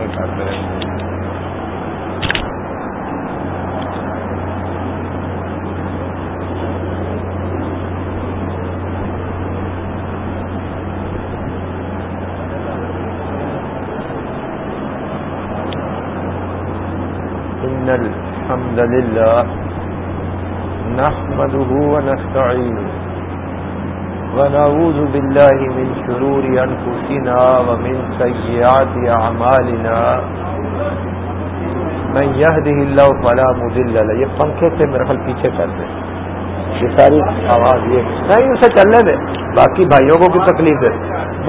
باتیں کرتے رہتے ہیں الحمد لله نحمده ونستعينه ونعوذ بالله من شرور أنفسنا ومن سيئات أعمالنا. من يهده الله فلا مذل له. یہ پنکھے سے میرے خل پیچھے کر دیں یہ ساری آواز یہ نہیں، اسے چلنے دیں. باقی بھائیوں کو بھی تکلیف ہے؟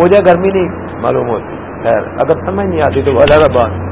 مجھے گرمی نہیں، معلوم ہوتی۔ خیر، اگر سمجھ نہیں آتی تو الگ بات۔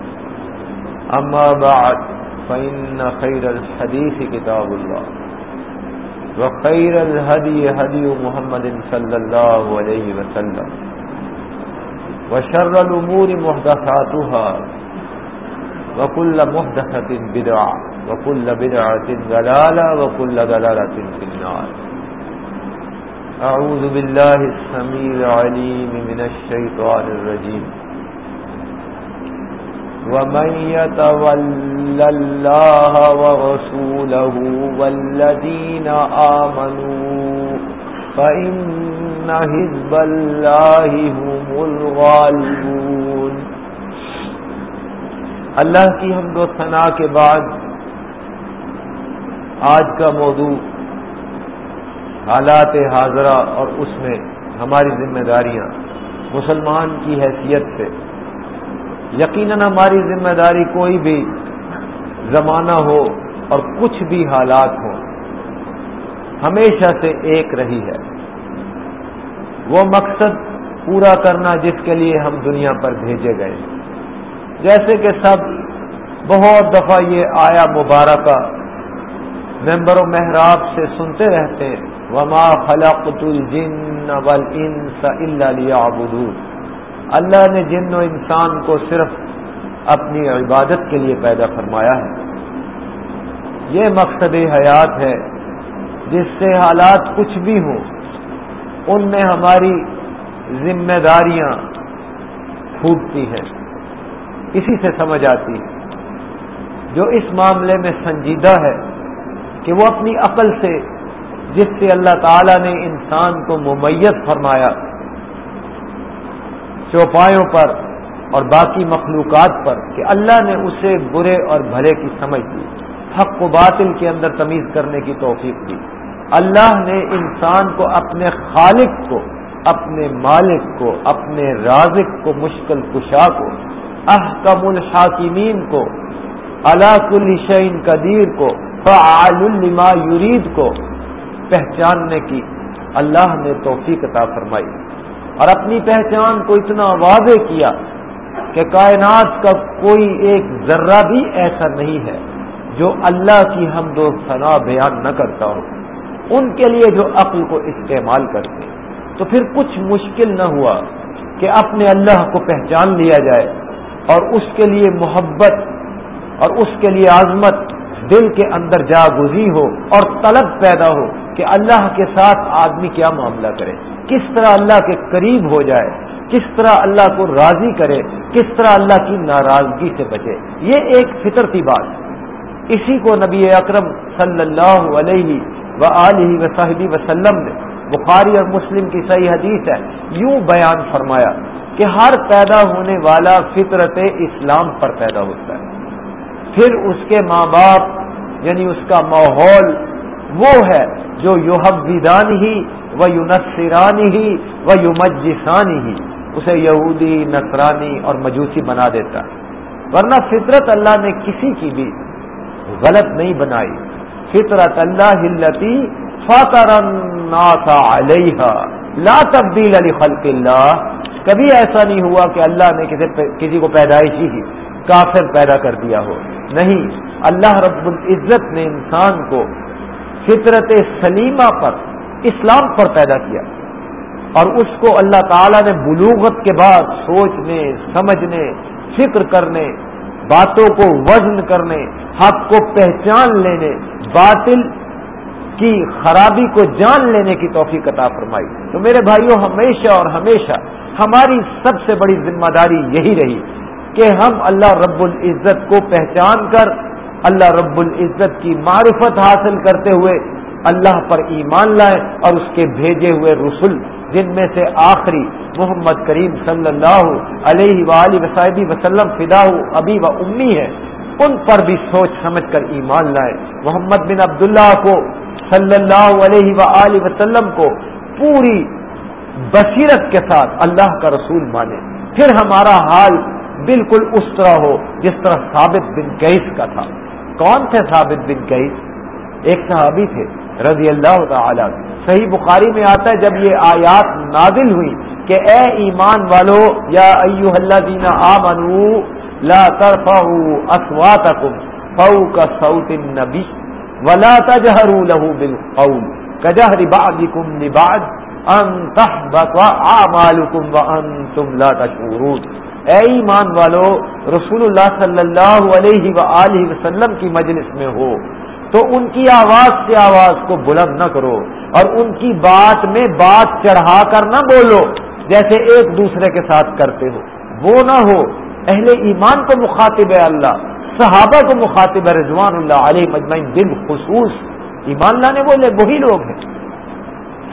أما بعد، فإن خير الحديث كتاب الله، وخير الهدي هدي محمد صلى الله عليه وسلم، وشر الأمور محدثاتها، وكل محدثة بدعة، وكل بدعة ذلالة وكل ذلالة في النار. أعوذ بالله السميع العليم من الشيطان الرجيم. ومن يتول الله ورسوله والذين آمنوا فإن حزب الله هم الغالبون۔ اللہ کی حمد و ثناء کے بعد آج کا موضوع حالات حاضرہ اور اس میں ہماری ذمہ داریاں، مسلمان کی حیثیت سے۔ یقیناً ہماری ذمہ داری کوئی بھی زمانہ ہو اور کچھ بھی حالات ہوں، ہمیشہ سے ایک رہی ہے۔ وہ مقصد پورا کرنا جس کے لیے ہم دنیا پر بھیجے گئے۔ جیسے کہ سب بہت دفعہ یہ آیا مبارکہ، ممبر و محراب سے سنتے رہتے ہیں، وما خلقت الجن والانس الا ليعبدون۔ اللہ نے جن و انسان کو صرف اپنی عبادت کے لیے پیدا فرمایا ہے، یہ مقصد حیات ہے، جس سے حالات کچھ بھی ہوں، ان میں ہماری ذمہ داریاں پھوٹتی ہیں۔ اسی سے سمجھ آتی ہے، جو اس معاملے میں سنجیدہ ہے کہ وہ اپنی عقل سے، جس سے اللہ تعالی نے انسان کو ممیت فرمایا چوپایوں پر اور باقی مخلوقات پر کہ اللہ نے اسے برے اور بھلے کی سمجھ دی، حق و باطل کے اندر تمیز کرنے کی توفیق دی۔ اللہ نے انسان کو اپنے خالق کو، اپنے مالک کو، اپنے رازق کو، مشکل کشا کو، احکم الحاکمین کو علاق الشعین قدیر کو، فعال لما یرید کو پہچاننے کی اللہ نے توفیق عطا فرمائی۔ اور اپنی پہچان کو اتنا واضح کیا کہ کائنات کا کوئی ایک ذرہ بھی ایسا نہیں ہے جو اللہ کی حمد و ثنا بیان نہ کرتا ہو۔ ان کے لیے جو عقل کو استعمال کرتے۔ تو پھر کچھ مشکل نہ ہوا کہ اپنے اللہ کو پہچان لیا جائے اور اس کے لیے محبت اور اس کے لیے عظمت دل کے اندر جا گزی ہو اور طلب پیدا ہو۔ کہ اللہ کے ساتھ آدمی کیا معاملہ کرے؟ کس طرح اللہ کے قریب ہو جائے؟ کس طرح اللہ کو راضی کرے؟ کس طرح اللہ کی ناراضگی سے بچے؟ یہ ایک فطرتی بات۔ اسی کو نبی اکرم صلی اللہ علیہ و علیہ و صحبی وسلم نے بخاری اور مسلم کی صحیح حدیث ہے، یوں بیان فرمایا کہ ہر پیدا ہونے والا فطرت اسلام پر پیدا ہوتا ہے۔ پھر اس کے ماں باپ یعنی اس کا ماحول وہ ہے جو یوحبان ہی وہ یونسرانی ہی وہ یومجسانی ہی اسے یہودی، نصرانی اور مجوسی بنا دیتا ہے۔ ورنہ فطرت اللہ نے کسی کی بھی غلط نہیں بنائی۔ فطرت اللہ ہلتی فاتر علیہ لا تبدیل علی خلق اللہ۔ کبھی ایسا نہیں ہوا کہ اللہ نے کسی کسی کو پیدائشی ہی کافر پیدا کر دیا ہو۔ نہیں، اللہ رب العزت نے انسان کو فطرت سلیمہ پر اسلام پر پیدا کیا اور اس کو اللہ تعالی نے بلوغت کے بعد سوچنے، سمجھنے، فکر کرنے، باتوں کو وزن کرنے، حق کو پہچان لینے، باطل کی خرابی کو جان لینے کی توفیق عطا فرمائی۔ تو میرے بھائیوں ہمیشہ اور ہمیشہ ہماری سب سے بڑی ذمہ داری یہی رہی کہ ہم اللہ رب العزت کو پہچان کر اللہ رب العزت کی معرفت حاصل کرتے ہوئے اللہ پر ایمان لائیں اور اس کے بھیجے ہوئے رسول جن میں سے آخری محمد کریم صلی اللہ علیہ و وسائبی وسلم فدا ابی و امی ہے ان پر بھی سوچ سمجھ کر ایمان لائیں محمد بن عبداللہ کو صلی اللہ علیہ و وسلم کو پوری بصیرت کے ساتھ اللہ کا رسول مانے۔ پھر ہمارا حال بالکل اس طرح ہو جس طرح ثابت بن کیس کا تھا۔ کون تھے ثابت بن کیس ایک صحابی تھے، رضی اللہ تعالی صحیح بخاری میں آتا ہے جب یہ آیات نازل ہوئی کہ اے ایمان والو، یا ایو اللہ دینا آ منو لا ترفعوا فوق صوت النبی ولا تجهروا له بالقول كجهر بعضكم لبعض ان تحبط اعمالكم وانتم لا تشعرون۔ اے ایمان والو رسول اللہ صلی اللہ علیہ وآلہ وسلم کی مجلس میں ہو۔ تو ان کی آواز سے آواز کو بلند نہ کرو اور ان کی بات میں بات چڑھا کر نہ بولو جیسے ایک دوسرے کے ساتھ کرتے ہو۔ وہ نہ ہو۔ اہل ایمان کو مخاطب ہے اللہ، صحابہ کو مخاطب رضوان اللہ علیہ مجمعین، بالخصوص۔ ایمان لانے والے وہی لوگ ہیں۔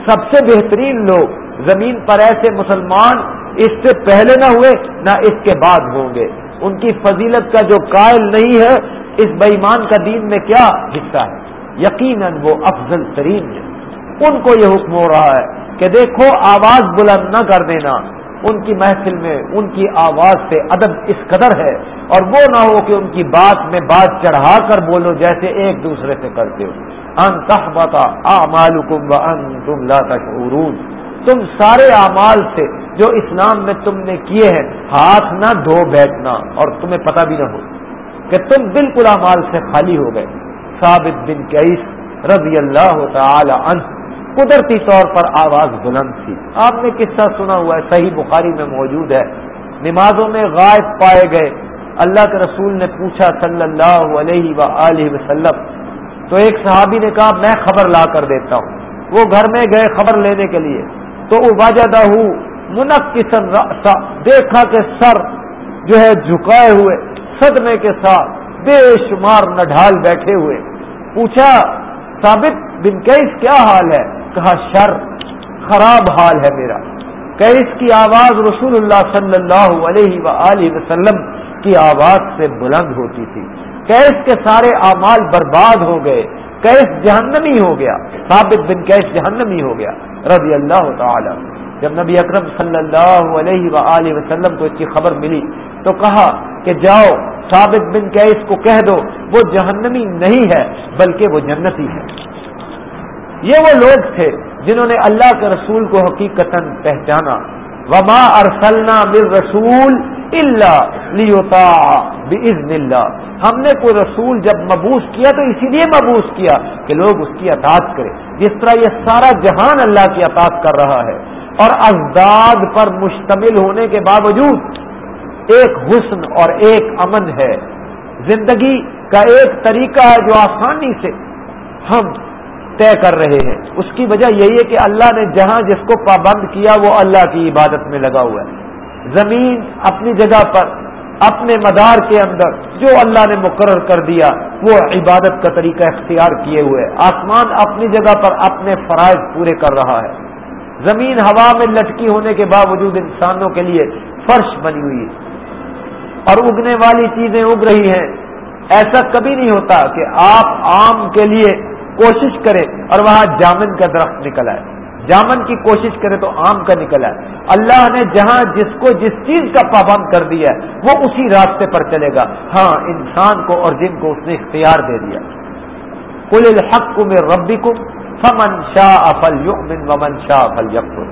سب سے بہترین لوگ زمین پر ایسے مسلمان اس سے پہلے نہ ہوئے، نہ اس کے بعد ہوں گے۔ ان کی فضیلت کا جو قائل نہیں ہے، اس بےمان کا دین میں کیا حصہ ہے؟ یقیناً وہ افضل ترین ہے۔ ان کو یہ حکم ہو رہا ہے کہ دیکھو، آواز بلند نہ کر دینا۔ ان کی محفل میں ان کی آواز سے ادب اس قدر ہے۔ اور وہ نہ ہو کہ ان کی بات میں بات چڑھا کر بولو جیسے ایک دوسرے سے کرتے ہو۔ ان تحبتا اعمالکم وانتم لا تشعرون۔ تم سارے اعمال سے جو اسلام میں تم نے کیے ہیں، ہاتھ نہ دھو بیٹھنا، اور تمہیں پتہ بھی نہ ہو کہ تم بالکل اعمال سے خالی ہو گئے۔ ثابت بن کیس رضی اللہ تعالی عنہ، قدرتی طور پر آواز بلند تھی۔ آپ نے قصہ سنا ہوا ہے، صحیح بخاری میں موجود ہے۔ نمازوں میں غائب پائے گئے۔ اللہ کے رسول نے پوچھا صلی اللہ علیہ و وسلم۔ تو ایک صحابی نے کہا، میں خبر لا کر دیتا ہوں۔ وہ گھر میں گئے خبر لینے کے لیے۔ تو واجدہ ہوں منقسم دیکھا کہ سر جو ہے جھکائے ہوئے، صدمے کے ساتھ بے شمار نڈھال بیٹھے ہوئے۔ پوچھا، ثابت بن کیس کیا حال ہے؟ کہا، شر، خراب حال ہے میرا۔ کیس کی آواز رسول اللہ صلی اللہ علیہ و وسلم کی آواز سے بلند ہوتی تھی۔ کیس کے سارے اعمال برباد ہو گئے۔ کیس جہنمی ہو گیا۔ ثابت بن کیس جہنمی ہو گیا۔ رضی اللہ تعالی۔ جب نبی اکرم صلی اللہ علیہ و وسلم کو اس کی خبر ملی تو کہا کہ جاؤ، ثابت بن کیس کو کہہ دو، وہ جہنمی نہیں ہے، بلکہ وہ جنتی ہے۔ یہ وہ لوگ تھے جنہوں نے اللہ کے رسول کو حقیقت پہچانا۔ وما ارسلنا مر رسول اللہ اللہ ہم نے کوئی رسول جب مبوس کیا تو اسی لیے مبوس کیا کہ لوگ اس کی اطاعت کریں، جس طرح یہ سارا جہان اللہ کی اطاعت کر رہا ہے۔ اور ازداد پر مشتمل ہونے کے باوجود ایک حسن اور ایک امن ہے۔ زندگی کا ایک طریقہ ہے جو آسانی سے ہم طے کر رہے ہیں۔ اس کی وجہ یہی ہے کہ اللہ نے جہاں جس کو پابند کیا وہ اللہ کی عبادت میں لگا ہوا ہے۔ زمین اپنی جگہ پر، اپنے مدار کے اندر جو اللہ نے مقرر کر دیا، وہ عبادت کا طریقہ اختیار کیے ہوئے۔ آسمان اپنی جگہ پر اپنے فرائض پورے کر رہا ہے۔ زمین ہوا میں لٹکی ہونے کے باوجود انسانوں کے لیے فرش بنی ہوئی ہے۔ اور اگنے والی چیزیں اگ رہی ہیں۔ ایسا کبھی نہیں ہوتا کہ آپ آم کے لیے کوشش کرے اور وہاں جامن کا درخت نکل آئے۔ جامن کی کوشش کرے تو آم کا نکل آئے۔ اللہ نے جہاں جس کو جس چیز کا پابند کر دیا ہے، وہ اسی راستے پر چلے گا۔ ہاں انسان کو اور جن کو اس نے اختیار دے دیا۔ کل الحق میں ربی فمن شاہ افل یؤمن ومن شاہ افل یقر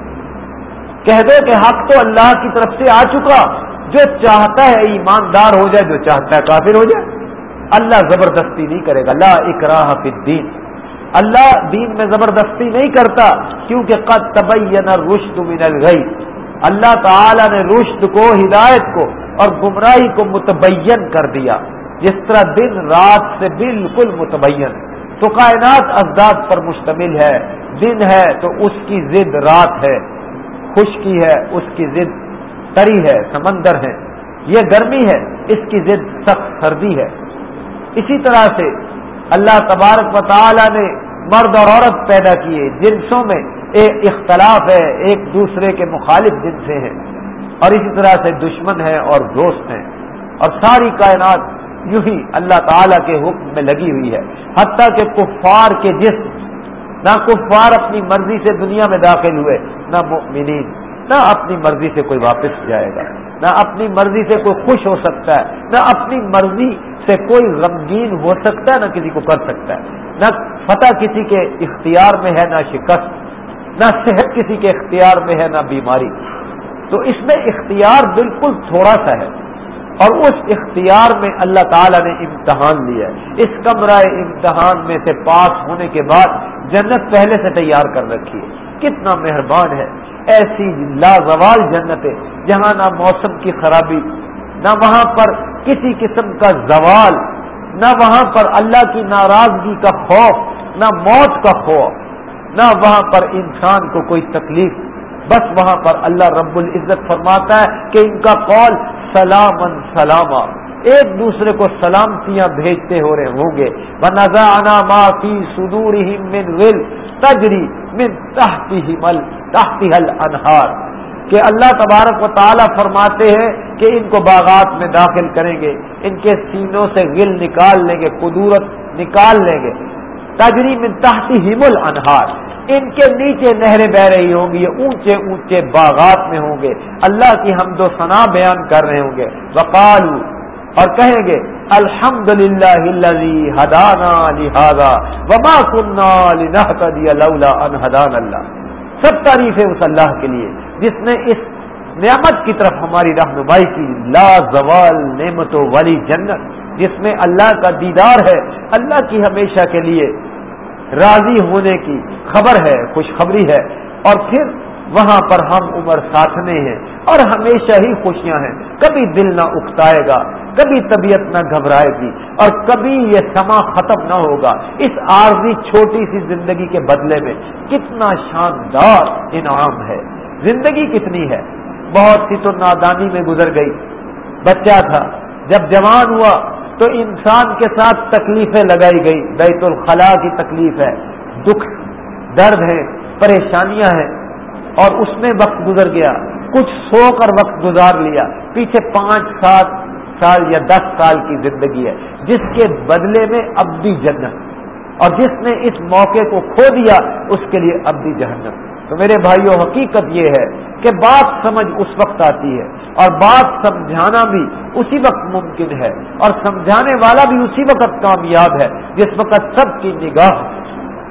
کہہ دو کہ حق تو اللہ کی طرف سے آ چکا۔ جو چاہتا ہے ایماندار ہو جائے، جو چاہتا ہے کافر ہو جائے۔ اللہ زبردستی نہیں کرے گا۔ لا اکراہ فی الدین۔ اللہ دین میں زبردستی نہیں کرتا کیونکہ قد تبین رشد من الغی اللہ تعالی نے رشد کو، ہدایت کو اور گمراہی کو متبین کر دیا۔ جس طرح دن رات سے بالکل متبین۔ تو کائنات ازداد پر مشتمل ہے۔ دن ہے تو اس کی ضد رات ہے۔ خشکی ہے، اس کی ضد تری ہے، سمندر ہے۔ یہ گرمی ہے، اس کی ضد سخت سردی ہے۔ اسی طرح سے اللہ تبارک و تعالی نے مرد اور عورت پیدا کیے، جنسوں میں ایک اختلاف ہے، ایک دوسرے کے مخالف جنسیں ہیں۔ اور اسی طرح سے دشمن ہیں اور دوست ہیں۔ اور ساری کائنات یوں ہی اللہ تعالی کے حکم میں لگی ہوئی ہے۔ حتیٰ کہ کفار کے جسم، نہ کفار اپنی مرضی سے دنیا میں داخل ہوئے، نہ مؤمنین۔ نہ اپنی مرضی سے کوئی واپس جائے گا، نہ اپنی مرضی سے کوئی خوش ہو سکتا ہے، نہ اپنی مرضی سے کوئی غمگین ہو سکتا ہے، نہ کسی کو کر سکتا ہے۔ نہ فتح کسی کے اختیار میں ہے، نہ شکست، نہ صحت کسی کے اختیار میں ہے، نہ بیماری۔ تو اس میں اختیار بالکل تھوڑا سا ہے۔ اور اس اختیار میں اللہ تعالیٰ نے امتحان لیا ہے۔ اس کمرہ امتحان میں سے پاس ہونے کے بعد جنت پہلے سے تیار کر رکھی ہے۔ کتنا مہربان ہے۔ ایسی لازوال جنت ہے جہاں نہ موسم کی خرابی، نہ وہاں پر کسی قسم کا زوال، نہ وہاں پر اللہ کی ناراضگی کا خوف، نہ موت کا خوف، نہ وہاں پر انسان کو کوئی تکلیف، بس وہاں پر اللہ رب العزت فرماتا ہے کہ ان کا قول سلام سلاما۔ ایک دوسرے کو سلامتیاں بھیجتے ہو رہے ہوں گے۔ معافی سدور من ول تجری من تحتی حل انہار کہ اللہ تبارک و تعالیٰ فرماتے ہیں کہ ان کو باغات میں داخل کریں گے۔ ان کے سینوں سے گل نکال لیں گے، قدورت نکال لیں گے۔ تجری من تحتی ہمل انہار ان کے نیچے نہریں بہ رہی ہوں گی، اونچے اونچے باغات میں ہوں گے۔ اللہ کی ہم دو ثنا بیان کر رہے ہوں گے۔ وقالو اور کہیں گے الحمد للہ ہدانا لہذا وما کنہ ان ہدان اللہ. سب تعریفیں اس اللہ کے لیے، جس نے اس نعمت کی طرف ہماری رہنمائی کی، لا زوال نعمتوں والی جنت، جس میں اللہ کا دیدار ہے، اللہ کی ہمیشہ کے لیے راضی ہونے کی خبر ہے، خوشخبری ہے، اور پھر وہاں پر ہم عمر ساتھنے ہیں اور ہمیشہ ہی خوشیاں ہیں۔ کبھی دل نہ اکتائے گا، کبھی طبیعت نہ گھبرائے گی اور کبھی یہ سما ختم نہ ہوگا۔ اس عارضی چھوٹی سی زندگی کے بدلے میں کتنا شاندار انعام ہے۔ زندگی کتنی ہے؟ بہت سی تو نادانی میں گزر گئی۔ بچہ تھا۔ جب جوان ہوا تو انسان کے ساتھ تکلیفیں لگائی گئی۔ بیت الخلاء کی تکلیف ہے۔ دکھ، درد ہے پریشانیاں ہیں۔ اور اس میں وقت گزر گیا۔ کچھ سو کر وقت گزار لیا۔ پیچھے پانچ سات سال یا دس سال کی زندگی ہے، جس کے بدلے میں اب بھی جنت۔ اور جس نے اس موقع کو کھو دیا، اس کے لیے اب بھی جہنم۔ تو میرے بھائیوں حقیقت یہ ہے کہ بات سمجھ اس وقت آتی ہے۔ اور بات سمجھانا بھی اسی وقت ممکن ہے۔ اور سمجھانے والا بھی اسی وقت کامیاب ہے، جس وقت سب کی نگاہ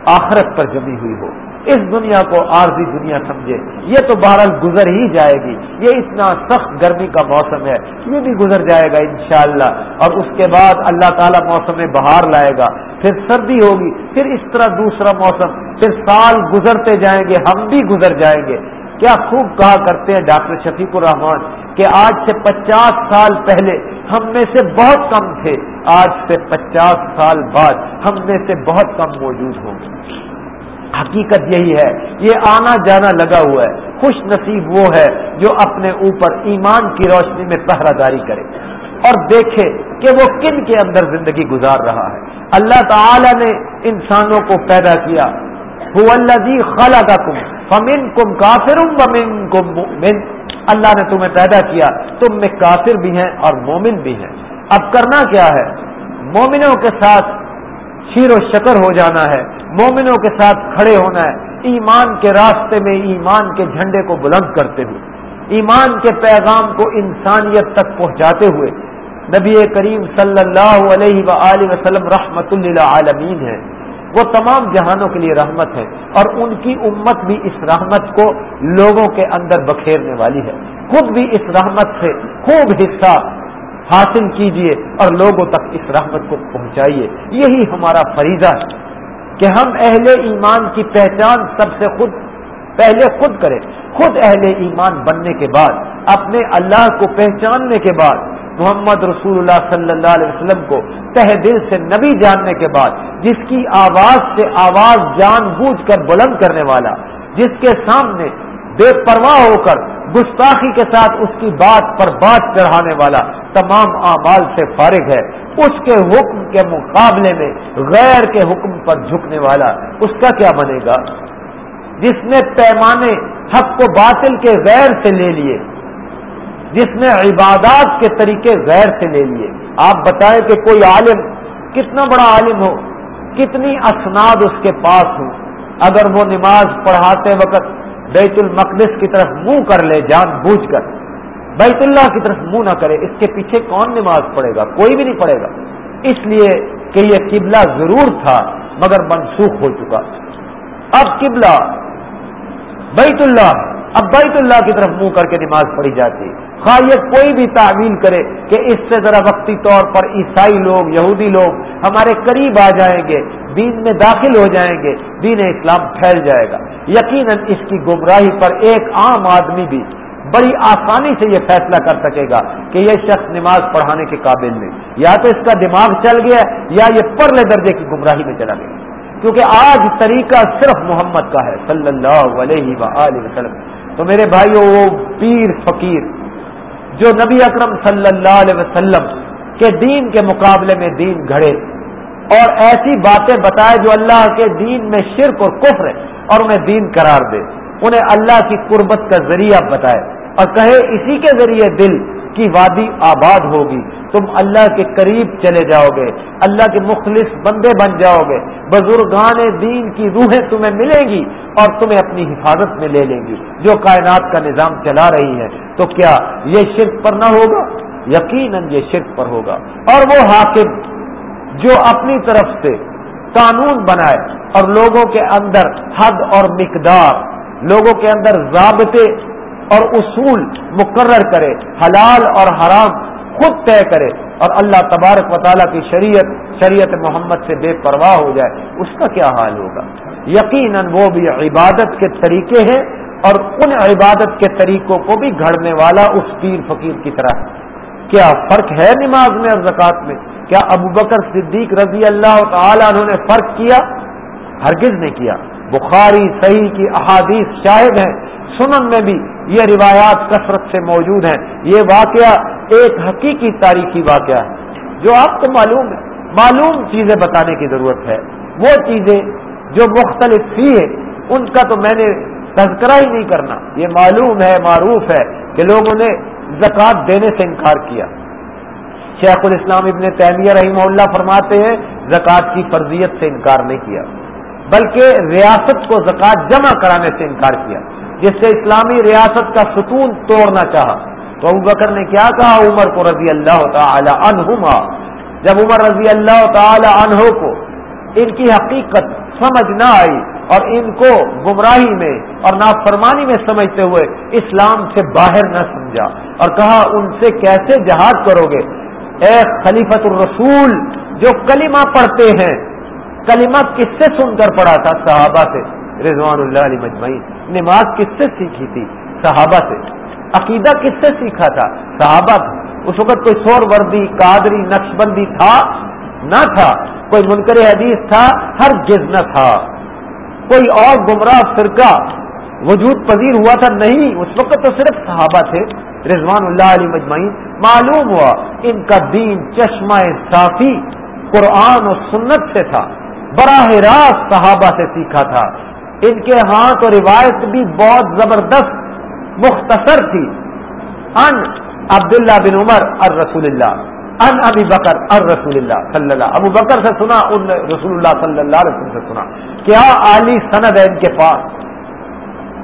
آخرت پر جمی ہوئی ہو۔ اس دنیا کو عارضی دنیا سمجھے۔ یہ تو بہرحال گزر ہی جائے گی۔ یہ اتنا سخت گرمی کا موسم ہے۔ یہ بھی گزر جائے گا انشاءاللہ۔ اور اس کے بعد اللہ تعالیٰ موسم بہار لائے گا۔ پھر سردی ہوگی، پھر اس طرح دوسرا موسم، پھر سال گزرتے جائیں گے، ہم بھی گزر جائیں گے۔ کیا خوب کہا کرتے ہیں ڈاکٹر شفیق الرحمان کہ آج سے پچاس سال پہلے ہم میں سے بہت کم تھے۔ آج سے پچاس سال بعد ہم میں سے بہت کم موجود ہوں گے۔ حقیقت یہی ہے، یہ آنا جانا لگا ہوا ہے۔ خوش نصیب وہ ہے جو اپنے اوپر ایمان کی روشنی میں پہرا داری کرے۔ اور دیکھے کہ وہ کن کے اندر زندگی گزار رہا ہے۔ اللہ تعالی نے انسانوں کو پیدا کیا۔ وہ اللہ جی خالہ کا کم فمن کم کافر بمن کم مومن اللہ نے تمہیں پیدا کیا، تم میں کافر بھی ہیں اور مومن بھی ہیں۔ اب کرنا کیا ہے؟ مومنوں کے ساتھ شیر و شکر ہو جانا ہے، مومنوں کے ساتھ کھڑے ہونا ہے۔ ایمان کے راستے میں ایمان کے جھنڈے کو بلند کرتے ہوئے، ایمان کے پیغام کو انسانیت تک پہنچاتے ہوئے، نبی کریم صلی اللہ علیہ و وسلم رحمت اللہ عالمین ہے وہ تمام جہانوں کے لیے رحمت ہے اور ان کی امت بھی اس رحمت کو لوگوں کے اندر بکھیرنے والی ہے۔ خود بھی اس رحمت سے خوب حصہ حاصل کیجیے اور لوگوں تک اس رحمت کو پہنچائیے۔ یہی ہمارا فریضہ ہے کہ ہم اہل ایمان کی پہچان سب سے خود، پہلے خود کریں۔ خود اہل ایمان بننے کے بعد، اپنے اللہ کو پہچاننے کے بعد، محمد رسول اللہ صلی اللہ علیہ وسلم کو تہ دل سے نبی جاننے کے بعد، جس کی آواز سے آواز جان بوجھ کر بلند کرنے والا، جس کے سامنے بے پرواہ ہو کر گستاخی کے ساتھ اس کی بات پر بات چڑھانے والا تمام اعمال سے فارغ ہے۔ اس کے حکم کے مقابلے میں غیر کے حکم پر جھکنے والا اس کا کیا بنے گا؟ جس نے پیمانے حق کو باطل کے غیر سے لے لیے، جس نے عبادات کے طریقے غیر سے لے لیے۔ آپ بتائیں کہ کوئی عالم کتنا بڑا عالم ہو، کتنی اسناد اس کے پاس ہو اگر وہ نماز پڑھاتے وقت بیت المقدس کی طرف منہ کر لے جان بوجھ کر۔ بیت اللہ کی طرف منہ نہ کرے، اس کے پیچھے کون نماز پڑھے گا؟ کوئی بھی نہیں پڑھے گا۔ اس لیے کہ یہ قبلہ ضرور تھا، مگر منسوخ ہو چکا۔ اب قبلہ بیت اللہ۔ اب بیت اللہ کی طرف منہ کر کے نماز پڑھی جاتی۔ خواہ یہ کوئی بھی تعویل کرے کہ اس سے ذرا وقتی طور پر عیسائی لوگ، یہودی لوگ ہمارے قریب آ جائیں گے، دین میں داخل ہو جائیں گے، دین اسلام پھیل جائے گا۔ یقیناً اس کی گمراہی پر ایک عام آدمی بھی بڑی آسانی سے یہ فیصلہ کر سکے گا کہ یہ شخص نماز پڑھانے کے قابل نہیں۔ یا تو اس کا دماغ چل گیا یا یہ پرلے درجے کی گمراہی میں چلا گیا۔ کیونکہ آج طریقہ صرف محمد کا ہے، صلی اللہ علیہ وسلم۔ تو میرے بھائیوں وہ پیر فقیر جو نبی اکرم صلی اللہ علیہ وسلم کے دین کے مقابلے میں دین گھڑے اور ایسی باتیں بتائے جو اللہ کے دین میں شرک اور کفر ہے اور انہیں دین قرار دے۔ انہیں اللہ کی قربت کا ذریعہ بتائے اور کہے، اسی کے ذریعے دل کی وادی آباد ہوگی۔ تم اللہ کے قریب چلے جاؤ گے، اللہ کے مخلص بندے بن جاؤ گے، بزرگان دین کی روحیں تمہیں ملیں گی اور تمہیں اپنی حفاظت میں لے لیں گی، جو کائنات کا نظام چلا رہی ہے تو کیا یہ شرک پر نہ ہوگا؟ یقیناً یہ شرک پر ہوگا۔ اور وہ حاکم جو اپنی طرف سے قانون بنائے اور لوگوں کے اندر حد اور مقدار، لوگوں کے اندر ضابطے اور اصول مقرر کرے، حلال اور حرام خود طے کرے اور اللہ تبارک و تعالیٰ کی شریعت شریعت محمد سے بے پرواہ ہو جائے، اس کا کیا حال ہوگا؟ یقیناً وہ بھی عبادت کے طریقے ہیں اور ان عبادت کے طریقوں کو بھی گھڑنے والا اس پیر فقیر کی طرح کیا فرق ہے نماز میں اور زکوٰۃ میں؟ کیا ابو بکر صدیق رضی اللہ تعالیٰ انہوں نے فرق کیا؟ ہرگز نے کیا۔ بخاری صحیح کی احادیث شاہد ہیں، سنن میں بھی یہ روایات کثرت سے موجود ہیں۔ یہ واقعہ ایک حقیقی تاریخی واقعہ ہے، جو آپ کو معلوم ہے۔ معلوم چیزیں بتانے کی ضرورت ہے۔ وہ چیزیں جو مختلف تھی ہے ان کا تو میں نے تذکرہ ہی نہیں کرنا۔ یہ معلوم ہے، معروف ہے کہ لوگوں نے زکوٰۃ دینے سے انکار کیا۔ شیخ الاسلام ابن تیمیہ رحمہ اللہ فرماتے ہیں، زکوٰۃ کی فرضیت سے انکار نہیں کیا۔ بلکہ ریاست کو زکوٰۃ جمع کرانے سے انکار کیا، جس سے اسلامی ریاست کا ستون توڑنا چاہا۔ تو ابو بکر نے کیا کہا؟ عمر کو رضی اللہ تعالی عنہما۔ جب عمر رضی اللہ تعالی عنہ کو ان کی حقیقت سمجھ نہ آئی اور ان کو گمراہی میں اور نافرمانی میں سمجھتے ہوئے اسلام سے باہر نہ سمجھا اور کہا، ان سے کیسے جہاد کرو گے؟ اے خلیفت الرسول، جو کلمہ پڑھتے ہیں کلمہ کس سے سن کر پڑھا تھا؟ صحابہ سے، رضوان اللہ علی مجمعین۔ نماز کس سے سیکھی تھی؟ صحابہ سے۔ عقیدہ کس سے سیکھا تھا؟ صحابہ اس وقت کوئی سور وردی، قادری، نقش بندی تھا؟ نہ تھا۔ کوئی منکر حدیث تھا؟ ہر گز نہ تھا۔ کوئی اور گمراہ فرقہ وجود پذیر ہوا تھا؟ نہیں۔ اس وقت تو صرف صحابہ تھے، رضوان اللہ علی مجمعین۔ معلوم ہوا، ان کا دین چشمہ صافی قرآن و سنت سے تھا۔ براہ راست صحابہ سے سیکھا تھا۔ ان کے ہاتھ اور روایت بھی بہت زبردست مختصر تھی۔ ان عبداللہ بن عمر اور رسول اللہ ان ابی بکر اور رسول اللہ صلی اللہ، ابو بکر سے سنا، ان رسول اللہ صلی اللہ علیہ وسلم سے سنا۔ کیا عالی سند ہے ان کے پاس؟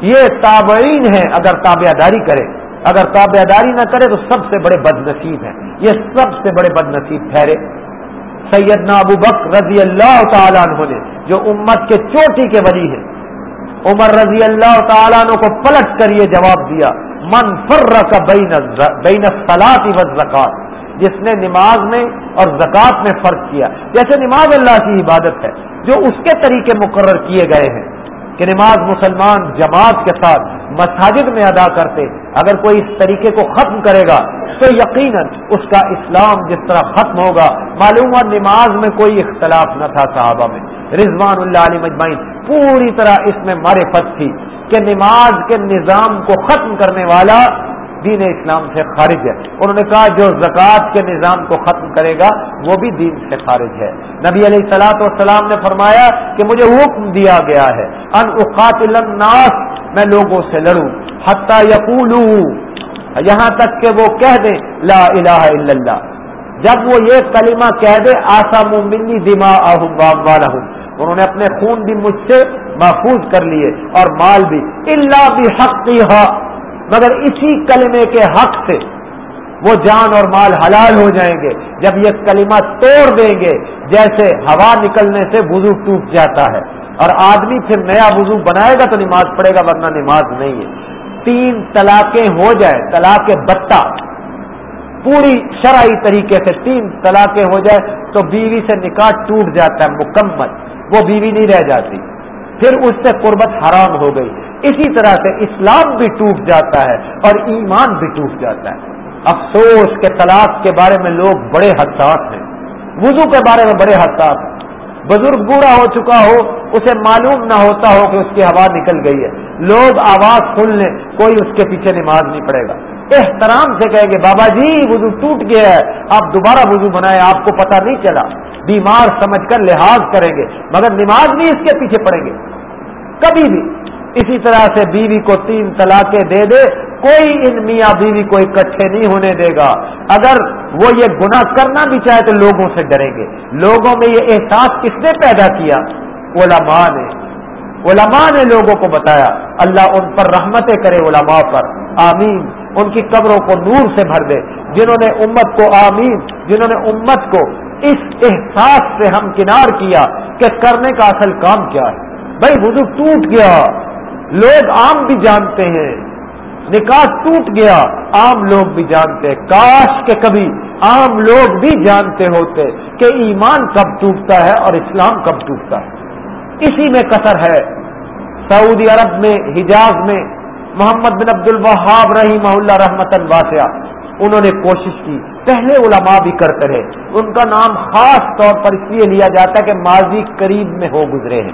یہ تابعین ہیں اگر تابع داری کرے۔ اگر تابع داری نہ کرے تو سب سے بڑے بد نصیب ہیں۔ یہ سب سے بڑے بد نصیب ٹھہرے۔ سیدنا ابو بک رضی اللہ تعالیٰ عنہ نے، جو امت کے چوٹی کے ولی ہیں۔ عمر رضی اللہ تعالیٰ عنہ کو پلٹ کر یہ جواب دیا، من فرق بین بین سلاطی و زکات جس نے نماز میں اور زکوٰۃ میں فرق کیا۔ جیسے نماز اللہ کی عبادت ہے، جو اس کے طریقے مقرر کیے گئے ہیں کہ نماز مسلمان جماعت کے ساتھ مساجد میں ادا کرتے، اگر کوئی اس طریقے کو ختم کرے گا تو یقیناً اس کا اسلام جس طرح ختم ہوگا، معلوم ہوا نماز میں کوئی اختلاف نہ تھا صحابہ میں۔ رضوان اللہ علی مجمعین پوری طرح اس میں مارے پت تھی کہ نماز کے نظام کو ختم کرنے والا دین اسلام سے خارج ہے۔ انہوں نے کہا، جو زکوٰۃ کے نظام کو ختم کرے گا، وہ بھی دین سے خارج ہے۔ نبی علیہ السلاۃ والسلام نے فرمایا کہ مجھے حکم دیا گیا ہے، ان اقاتل الناس میں لوگوں سے لڑوں۔ حتیٰ یقول یہاں تک کہ وہ کہہ دیں، لا الہ الا اللہ۔ جب وہ یہ کلمہ کہہ دے آسا منی دما انہوں نے اپنے خون بھی مجھ سے محفوظ کر لیے اور مال بھی۔ اللہ بھی حق مگر اسی کلمے کے حق سے وہ جان اور مال حلال ہو جائیں گے۔ جب یہ کلمہ توڑ دیں گے، جیسے ہوا نکلنے سے وضو ٹوٹ جاتا ہے۔ اور آدمی پھر نیا وضو بنائے گا تو نماز پڑھے گا، ورنہ نماز نہیں ہے۔ تین طلاقیں ہو جائے طلاق بتہ۔ پوری شرعی طریقے سے تین طلاقیں ہو جائے تو بیوی سے نکاح ٹوٹ جاتا ہے، مکمل۔ وہ بیوی نہیں رہ جاتی۔ پھر اس سے قربت حرام ہو گئی۔ اسی طرح سے اسلام بھی ٹوٹ جاتا ہے اور ایمان بھی ٹوٹ جاتا ہے۔ افسوس کے طلاق کے بارے میں لوگ بڑے حساس ہیں۔ وضو کے بارے میں بڑے حساس ہیں۔ بزرگ بوڑھا ہو چکا ہو، اسے معلوم نہ ہوتا ہو کہ اس کی ہوا نکل گئی ہے۔ لوگ آواز سن لیں، کوئی اس کے پیچھے نماز نہیں پڑے گا۔ احترام سے کہیں گے بابا جی وضو ٹوٹ گیا ہے، آپ دوبارہ وضو بنائے آپ کو پتہ نہیں چلا۔ بیمار سمجھ کر لحاظ کریں گے، مگر نماز بھی اس کے پیچھے پڑیں گے۔ کبھی بھی اسی طرح سے بیوی کو تین طلاقیں دے دے کوئی ان میاں بیوی کو اکٹھے نہیں ہونے دے گا۔ اگر وہ یہ گناہ کرنا بھی چاہے تو لوگوں سے ڈریں گے۔ لوگوں میں یہ احساس کس نے پیدا کیا؟ علماء نے۔ علماء نے لوگوں کو بتایا، اللہ ان پر رحمتیں کرے علماء پر۔ آمین۔ ان کی قبروں کو نور سے بھر دے۔ جنہوں نے امت کو، آمین، جنہوں نے امت کو اس احساس سے ہم کنار کیا کہ کرنے کا اصل کام کیا ہے۔ بھائی، وضو ٹوٹ گیا۔ لوگ عام بھی جانتے ہیں۔ نکاح ٹوٹ گیا۔ عام لوگ بھی جانتے، کاش کے کبھی عام لوگ بھی جانتے ہوتے کہ ایمان کب ٹوٹتا ہے اور اسلام کب ٹوٹتا ہے۔ اسی میں قطر ہے۔ سعودی عرب میں، حجاز میں، محمد بن عبد الوہاب رحیم اللہ رحمت الباسیہ انہوں نے کوشش کی۔ پہلے علماء بھی کرتے رہے۔ ان کا نام خاص طور پر اس لیے لیا جاتا ہے کہ ماضی قریب میں ہو گزرے ہیں۔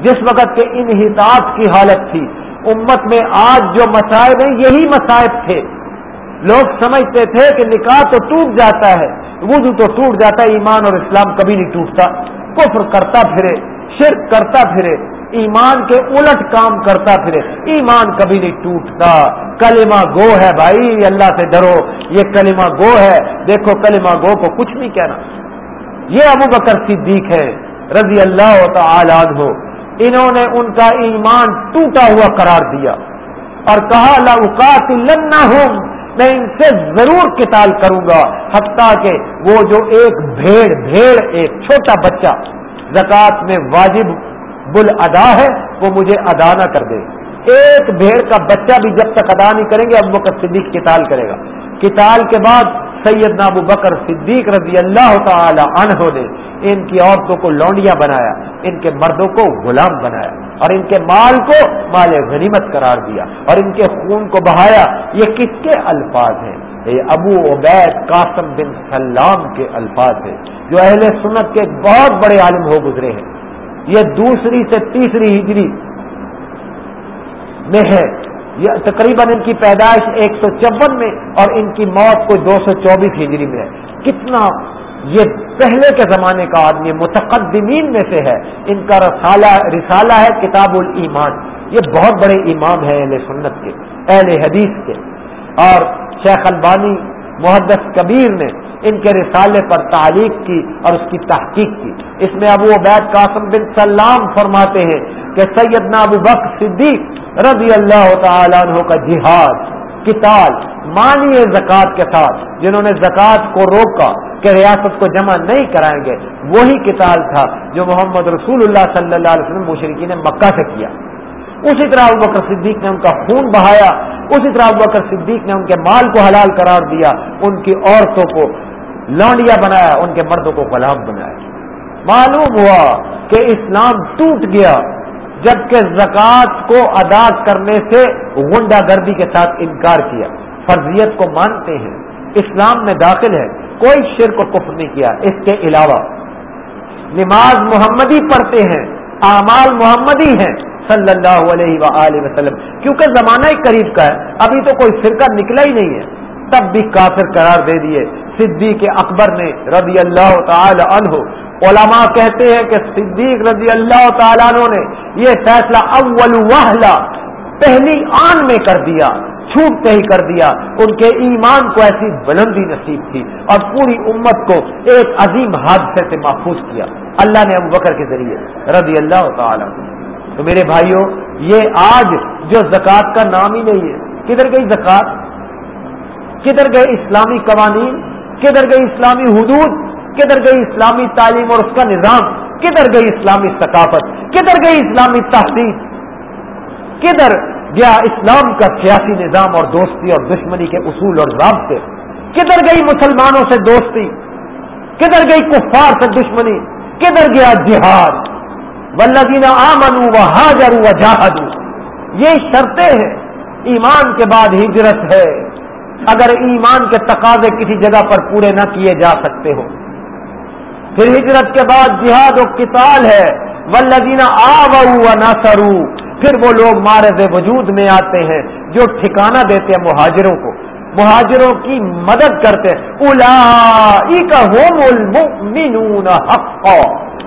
جس وقت کے انحطاط کی حالت تھی امت میں آج جو مسائب ہیں، یہی مسائب تھے۔ لوگ سمجھتے تھے کہ نکاح تو ٹوٹ جاتا ہے، وضو تو ٹوٹ جاتا ہے، ایمان اور اسلام کبھی نہیں ٹوٹتا۔ کفر کرتا پھرے، شرک کرتا پھرے، ایمان کے الٹ کام کرتا پھرے، ایمان کبھی نہیں ٹوٹتا۔ کلمہ گو ہے بھائی اللہ سے ڈرو، یہ کلمہ گو ہے۔ دیکھو، کلمہ گو کو کچھ نہیں کہنا۔ یہ ابو بکر صدیق ہے، رضی اللہ تعالی عنہ۔ انہوں نے ان کا ایمان ٹوٹا ہوا قرار دیا اور کہا لاقات ہوں میں ان سے ضرور کتال کروں گا، حتیٰ کہ وہ جو ایک بھیڑ بھیڑ، ایک چھوٹا بچہ زکوٰۃ میں واجب بل ادا ہے، وہ مجھے ادا نہ کر دے۔ ایک بھیڑ کا بچہ بھی جب تک ادا نہیں کریں گے اب وہ صدیق کتال کرے گا۔ کتال کے بعد سید ابو بکر صدیق رضی اللہ تعالی عنہ نے ان کی عورتوں کو لونڈیاں بنایا، ان کے مردوں کو غلام بنایا اور ان کے مال کو مال غنیمت قرار دیا اور ان کے خون کو بہایا۔ یہ کس کے الفاظ ہیں؟ یہ ابو عبید قاسم بن سلام کے الفاظ ہیں، جو اہل سنت کے بہت بڑے عالم ہو گزرے ہیں۔ یہ دوسری سے تیسری ہجری میں ہے۔ یہ تقریباً ان کی پیدائش ایک سو چون میں اور ان کی موت کو دو سو چوبیس ہجری میں ہے۔ کتنا یہ پہلے کے زمانے کا آدمی متقدمین میں سے ہے۔ ان کا رسالہ رسالہ ہے کتاب الایمان یہ بہت بڑے امام ہیں اہل سنت کے، اہل حدیث کے۔ اور شیخ البانی محدث کبیر نے ان کے رسالے پر تعلیق کی اور اس کی تحقیق کی۔ اس میں ابو عبید قاسم بن سلام فرماتے ہیں کہ سیدنا ابو بک صدیق رضی اللہ تعالیٰ عنہ کا جہاد کتاب مانی زکوٰۃ کے ساتھ، جنہوں نے زکوٰۃ کو روکا کہ ریاست کو جمع نہیں کرائیں گے، وہی کتاب تھا جو محمد رسول اللہ صلی اللہ علیہ وسلم مشرقی نے مکہ سے کیا۔ اسی طرح ابو بکر صدیق نے ان کا خون بہایا، اسی طرح ابو بکر صدیق نے ان کے مال کو حلال قرار دیا، ان کی عورتوں کو لانڈیا بنایا، ان کے مردوں کو غلام بنایا۔ معلوم ہوا کہ اسلام ٹوٹ گیا جبکہ زکوٰۃ کو ادا کرنے سے غنڈا گردی کے ساتھ انکار کیا۔ فرضیت کو مانتے ہیں۔ اسلام میں داخل ہے۔ کوئی شرک و کفر نہیں کیا۔ اس کے علاوہ نماز محمدی پڑھتے ہیں۔ اعمال محمدی ہیں۔ صلی اللہ علیہ وآلہ وسلم۔ کیونکہ زمانہ ہی قریب کا ہے۔ ابھی تو کوئی فرقہ نکلا ہی نہیں ہے۔ تب بھی کافر قرار دے دیے۔ صدیق اکبر نے رضی اللہ تعالی عنہ علماء کہتے ہیں کہ صدیق رضی اللہ تعالیٰ عنہ نے یہ فیصلہ اول وحلا پہلی آن میں کر دیا، چھوٹتے ہی کر دیا۔ ان کے ایمان کو ایسی بلندی نصیب تھی اور پوری امت کو ایک عظیم حادثے سے محفوظ کیا۔ اللہ نے ابو بکر کے ذریعے رضی اللہ تعالیٰ تو میرے بھائیوں، یہ آج جو زکوٰۃ کا نام ہی نہیں ہے، کدھر گئی زکوٰۃ؟ کدھر گئے اسلامی قوانین؟ کدھر گئی اسلامی حدود؟ کدھر گئی اسلامی تعلیم اور اس کا نظام؟ کدھر گئی اسلامی ثقافت؟ کدھر گئی اسلامی تحقیق؟ کدھر گیا اسلام کا سیاسی نظام اور دوستی اور دشمنی کے اصول اور ضابطے؟ کدھر گئی مسلمانوں سے دوستی؟ کدھر گئی کفار سے دشمنی؟ کدھر گیا جہاد؟ ولدینہ آمن و حاجر و جہاد یہ شرطیں ہیں۔ ایمان کے بعد ہجرت ہے۔ اگر ایمان کے تقاضے کسی جگہ پر پورے نہ کیے جا سکتے ہو پھر ہجرت کے بعد جہاد و کتال ہے۔ ولدینہ آ و نسرو پھر وہ لوگ مارز وجود میں آتے ہیں جو ٹھکانہ دیتے ہیں مہاجروں کو۔ مہاجروں کی مدد کرتے الا کا ہوم حق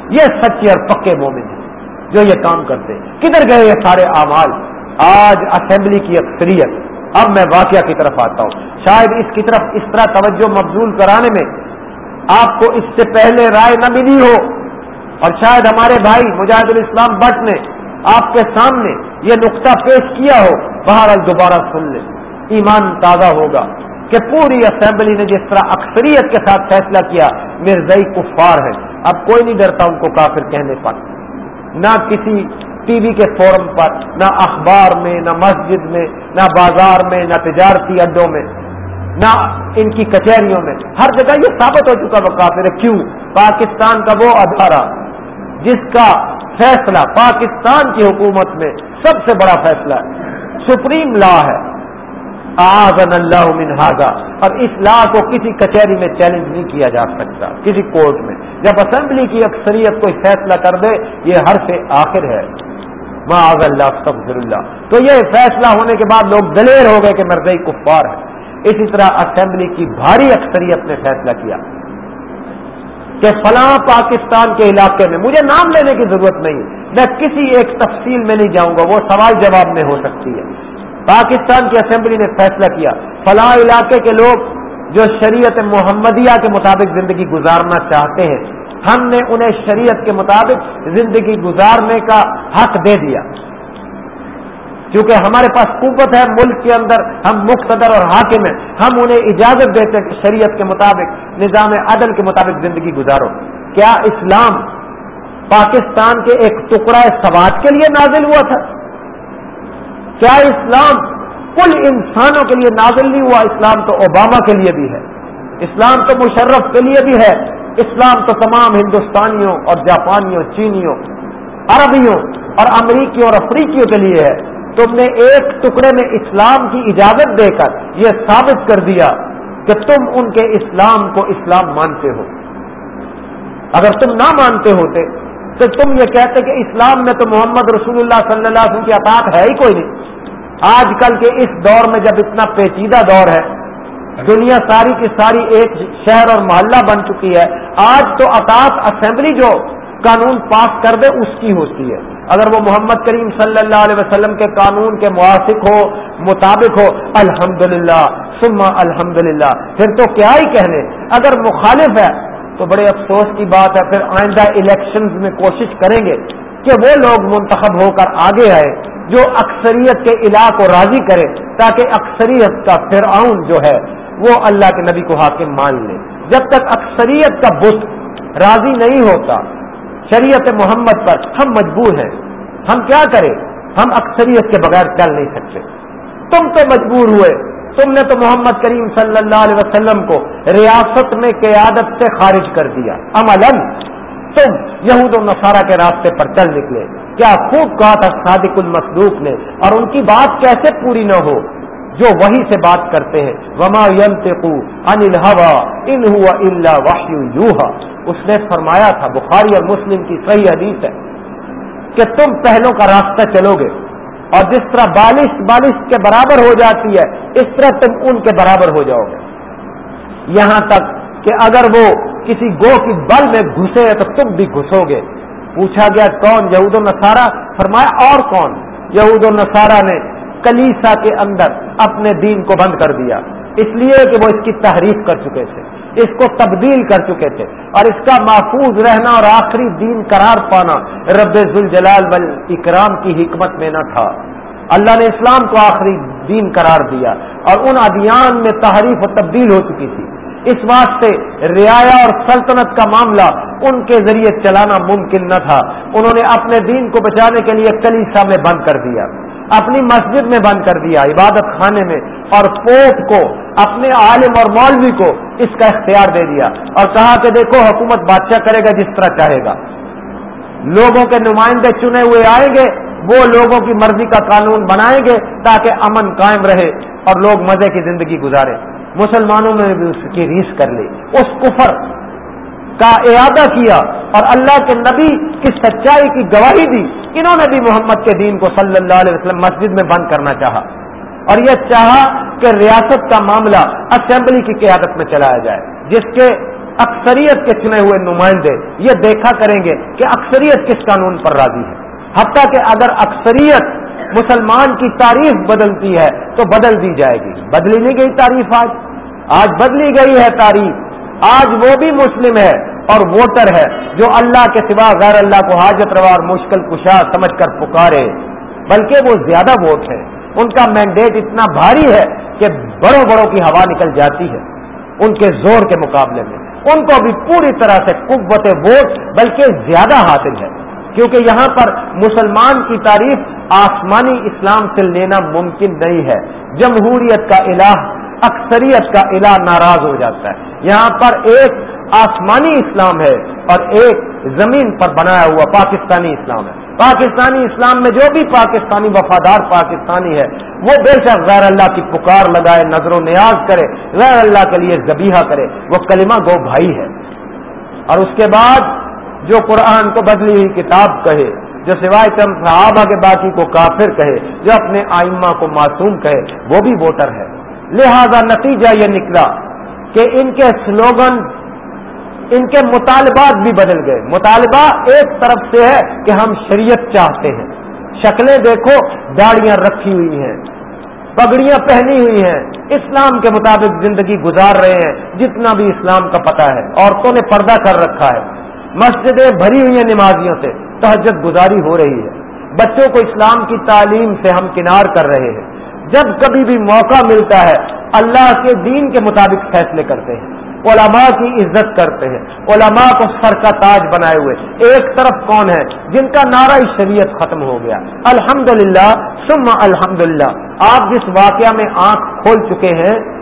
یہ سچے اور پکے مومن ہیں جو یہ کام کرتے کدھر گئے یہ سارے اعمال؟ آج اسمبلی کی اکثریت۔ اب میں واقعہ کی طرف آتا ہوں۔ شاید اس کی طرف اس طرح توجہ مبزول کرانے میں آپ کو اس سے پہلے رائے نہ ملی ہو۔ اور شاید ہمارے بھائی مجاہد الاسلام بٹ نے آپ کے سامنے یہ نقطہ پیش کیا ہو بہر دوبارہ سن لیں۔ ایمان تازہ ہوگا کہ پوری اسمبلی نے جس طرح اکثریت کے ساتھ فیصلہ کیا مرزئی کفار ہے اب کوئی نہیں ڈرتا ان کو کافر کہنے پر۔ نہ کسی ٹی وی کے فورم پر، نہ اخبار میں، نہ مسجد میں، نہ بازار میں، نہ تجارتی اڈوں میں۔ نہ ان کی کچہریوں میں۔ ہر جگہ یہ ثابت ہو چکا وہ کیوں؟ پاکستان کا وہ ادارہ جس کا فیصلہ پاکستان کی حکومت میں سب سے بڑا فیصلہ ہے۔ سپریم لا ہے۔ آزن اللہ منہاگا اور اس لا کو کسی کچہری میں چیلنج نہیں کیا جا سکتا۔ کسی کورٹ میں۔ جب اسمبلی کی اکثریت کوئی فیصلہ کر دے، یہ ہر سے آخر ہے۔ معاذ اللہ اللہ۔ تو یہ فیصلہ ہونے کے بعد لوگ دلیر ہو گئے کہ مرضی کفار ہے اسی طرح اسمبلی کی بھاری اکثریت نے فیصلہ کیا کہ فلاں پاکستان کے علاقے میں، مجھے نام لینے کی ضرورت نہیں، میں کسی ایک تفصیل میں نہیں جاؤں گا، وہ سوال جواب میں ہو سکتی ہے۔ پاکستان کی اسمبلی نے فیصلہ کیا، فلاں علاقے کے لوگ جو شریعت محمدیہ کے مطابق زندگی گزارنا چاہتے ہیں، ہم نے انہیں شریعت کے مطابق زندگی گزارنے کا حق دے دیا۔ کیونکہ ہمارے پاس قوت ہے ملک کے اندر، ہم مقتدر اور حاکم ہیں۔ ہم انہیں اجازت دیتے ہیں کہ شریعت کے مطابق، نظام عدل کے مطابق زندگی گزارو۔ کیا اسلام پاکستان کے ایک ٹکڑا سماج کے لیے نازل ہوا تھا؟ کیا اسلام کل انسانوں کے لیے نازل نہیں ہوا؟ اسلام تو اوباما کے لیے بھی ہے۔ اسلام تو مشرف کے لیے بھی ہے۔ اسلام تو تمام ہندوستانیوں اور جاپانیوں، چینیوں، عربیوں اور امریکیوں اور افریقیوں کے لیے ہے۔ تم نے ایک ٹکڑے میں اسلام کی اجازت دے کر یہ ثابت کر دیا کہ تم ان کے اسلام کو اسلام مانتے ہو۔ اگر تم نہ مانتے ہوتے، تو تم یہ کہتے کہ اسلام میں تو محمد رسول اللہ صلی اللہ علیہ وسلم کی اطاعت ہے ہی کوئی نہیں۔ آج کل کے اس دور میں جب اتنا پیچیدہ دور ہے، دنیا ساری کی ساری ایک شہر اور محلہ بن چکی ہے۔ آج تو اطاعت اسمبلی جو قانون پاس کر دے، اس کی ہوتی ہے۔ اگر وہ محمد کریم صلی اللہ علیہ وسلم کے قانون کے موافق ہو، مطابق ہو الحمد للہ سما الحمد للہ پھر تو کیا ہی کہنے اگر مخالف ہے، تو بڑے افسوس کی بات ہے، پھر آئندہ الیکشنز میں کوشش کریں گے کہ وہ لوگ منتخب ہو کر آگے آئے جو اکثریت کے علاق کو راضی کرے، تاکہ اکثریت کا فرعون جو ہے، وہ اللہ کے نبی کو حاکم مان لے۔ جب تک اکثریت کا بت راضی نہیں ہوتا شریعت محمد پر ہم مجبور ہیں۔ ہم کیا کریں؟ ہم اکثریت کے بغیر چل نہیں سکتے۔ تم تو مجبور ہوئے۔ تم نے تو محمد کریم صلی اللہ علیہ وسلم کو ریاست میں قیادت سے خارج کر دیا۔ عملاً تم یہود و نصارہ کے راستے پر چل نکلے۔ کیا خوب کہا تھا صادق المسلوق نے۔ اور ان کی بات کیسے پوری نہ ہو؟ جو وہی سے بات کرتے ہیں۔ وما ان یوہا اس نے فرمایا تھا، بخاری اور مسلم کی صحیح حدیث ہے کہ تم پہلوں کا راستہ چلو گے اور جس طرح بالش بالش کے برابر ہو جاتی ہے، اس طرح تم ان کے برابر ہو جاؤ گے۔ یہاں تک کہ اگر وہ کسی گو کی بل میں گھسے تو تم بھی گھسو گے۔ پوچھا گیا، کون؟ یہود و نصارہ؟ فرمایا، اور کون؟ یہود و نصارہ نے کلیسا کے اندر اپنے دین کو بند کر دیا۔ اس لیے کہ وہ اس کی تحریف کر چکے تھے، اس کو تبدیل کر چکے تھے اور اس کا محفوظ رہنا اور آخری دین قرار پانا رب ذوالجلال بل اکرام کی حکمت میں نہ تھا۔ اللہ نے اسلام کو آخری دین قرار دیا اور ان ادیان میں تحریف و تبدیل ہو چکی تھی۔ اس واسطے رعایا اور سلطنت کا معاملہ ان کے ذریعے چلانا ممکن نہ تھا۔ انہوں نے اپنے دین کو بچانے کے لیے کلیسا میں بند کر دیا۔ اپنی مسجد میں بند کر دیا، عبادت خانے میں، اور پوپ کو، اپنے عالم اور مولوی کو اس کا اختیار دے دیا اور کہا کہ دیکھو، حکومت بادشاہ کرے گا جس طرح چاہے گا۔ لوگوں کے نمائندے چنے ہوئے آئیں گے، وہ لوگوں کی مرضی کا قانون بنائیں گے تاکہ امن قائم رہے اور لوگ مزے کی زندگی گزارے۔ مسلمانوں میں بھی اس کی ریس کر لی۔ اس کفر کا اعادہ کیا اور اللہ کے نبی کی سچائی کی گواہی دی۔ انہوں نے بھی محمد کے دین کو صلی اللہ علیہ وسلم مسجد میں بند کرنا چاہا اور یہ چاہا کہ ریاست کا معاملہ اسمبلی کی قیادت میں چلایا جائے، جس کے اکثریت کے چنے ہوئے نمائندے یہ دیکھا کریں گے کہ اکثریت کس قانون پر راضی ہے حتیٰ کہ اگر اکثریت مسلمان کی تعریف بدلتی ہے تو بدل دی جائے گی۔ بدلی نہیں گئی تعریف آج۔ آج بدلی گئی ہے تعریف آج وہ بھی مسلم ہے اور ووٹر ہے جو اللہ کے سوا غیر اللہ کو حاجت روا اور مشکل کشا سمجھ کر پکارے، بلکہ وہ زیادہ ووٹ ہے۔ ان کا مینڈیٹ اتنا بھاری ہے کہ بڑوں بڑوں کی ہوا نکل جاتی ہے ان کے زور کے مقابلے میں۔ ان کو بھی پوری طرح سے قوت ووٹ بلکہ زیادہ حاصل ہے۔ کیونکہ یہاں پر مسلمان کی تعریف آسمانی اسلام سے لینا ممکن نہیں ہے۔ جمہوریت کا الہ، اکثریت کا الہ ناراض ہو جاتا ہے۔ یہاں پر ایک آسمانی اسلام ہے اور ایک زمین پر بنایا ہوا پاکستانی اسلام ہے۔ پاکستانی اسلام میں جو بھی پاکستانی وفادار پاکستانی ہے، وہ بے شک غیر اللہ کی پکار لگائے، نظر و نیاز کرے، غیر اللہ کے لیے زبیحہ کرے، وہ کلمہ گو بھائی ہے۔ اور اس کے بعد جو قرآن کو بدلی ہوئی کتاب کہے، جو سوائے چم صحابہ کے باقی کو کافر کہے، جو اپنے آئمہ کو معصوم کہے، وہ بھی ووٹر ہے۔ لہذا نتیجہ یہ نکلا کہ ان کے سلوگن ان کے مطالبات بھی بدل گئے۔ مطالبہ ایک طرف سے ہے کہ ہم شریعت چاہتے ہیں۔ شکلیں دیکھو، داڑیاں رکھی ہوئی ہیں، پگڑیاں پہنی ہوئی ہیں۔ اسلام کے مطابق زندگی گزار رہے ہیں، جتنا بھی اسلام کا پتہ ہے۔ عورتوں نے پردہ کر رکھا ہے۔ مسجدیں بھری ہوئی ہیں نمازیوں سے۔ تہجد گزاری ہو رہی ہے۔ بچوں کو اسلام کی تعلیم سے ہم کنار کر رہے ہیں۔ جب کبھی بھی موقع ملتا ہے، اللہ کے دین کے مطابق فیصلے کرتے ہیں۔ علماء کی عزت کرتے ہیں۔ علماء کو سر کا تاج بنائے ہوئے۔ ایک طرف کون ہے؟ جن کا نعرہ شریعت ختم ہو گیا۔ الحمد للہ سم الحمد آپ جس واقعہ میں آنکھ کھول چکے ہیں،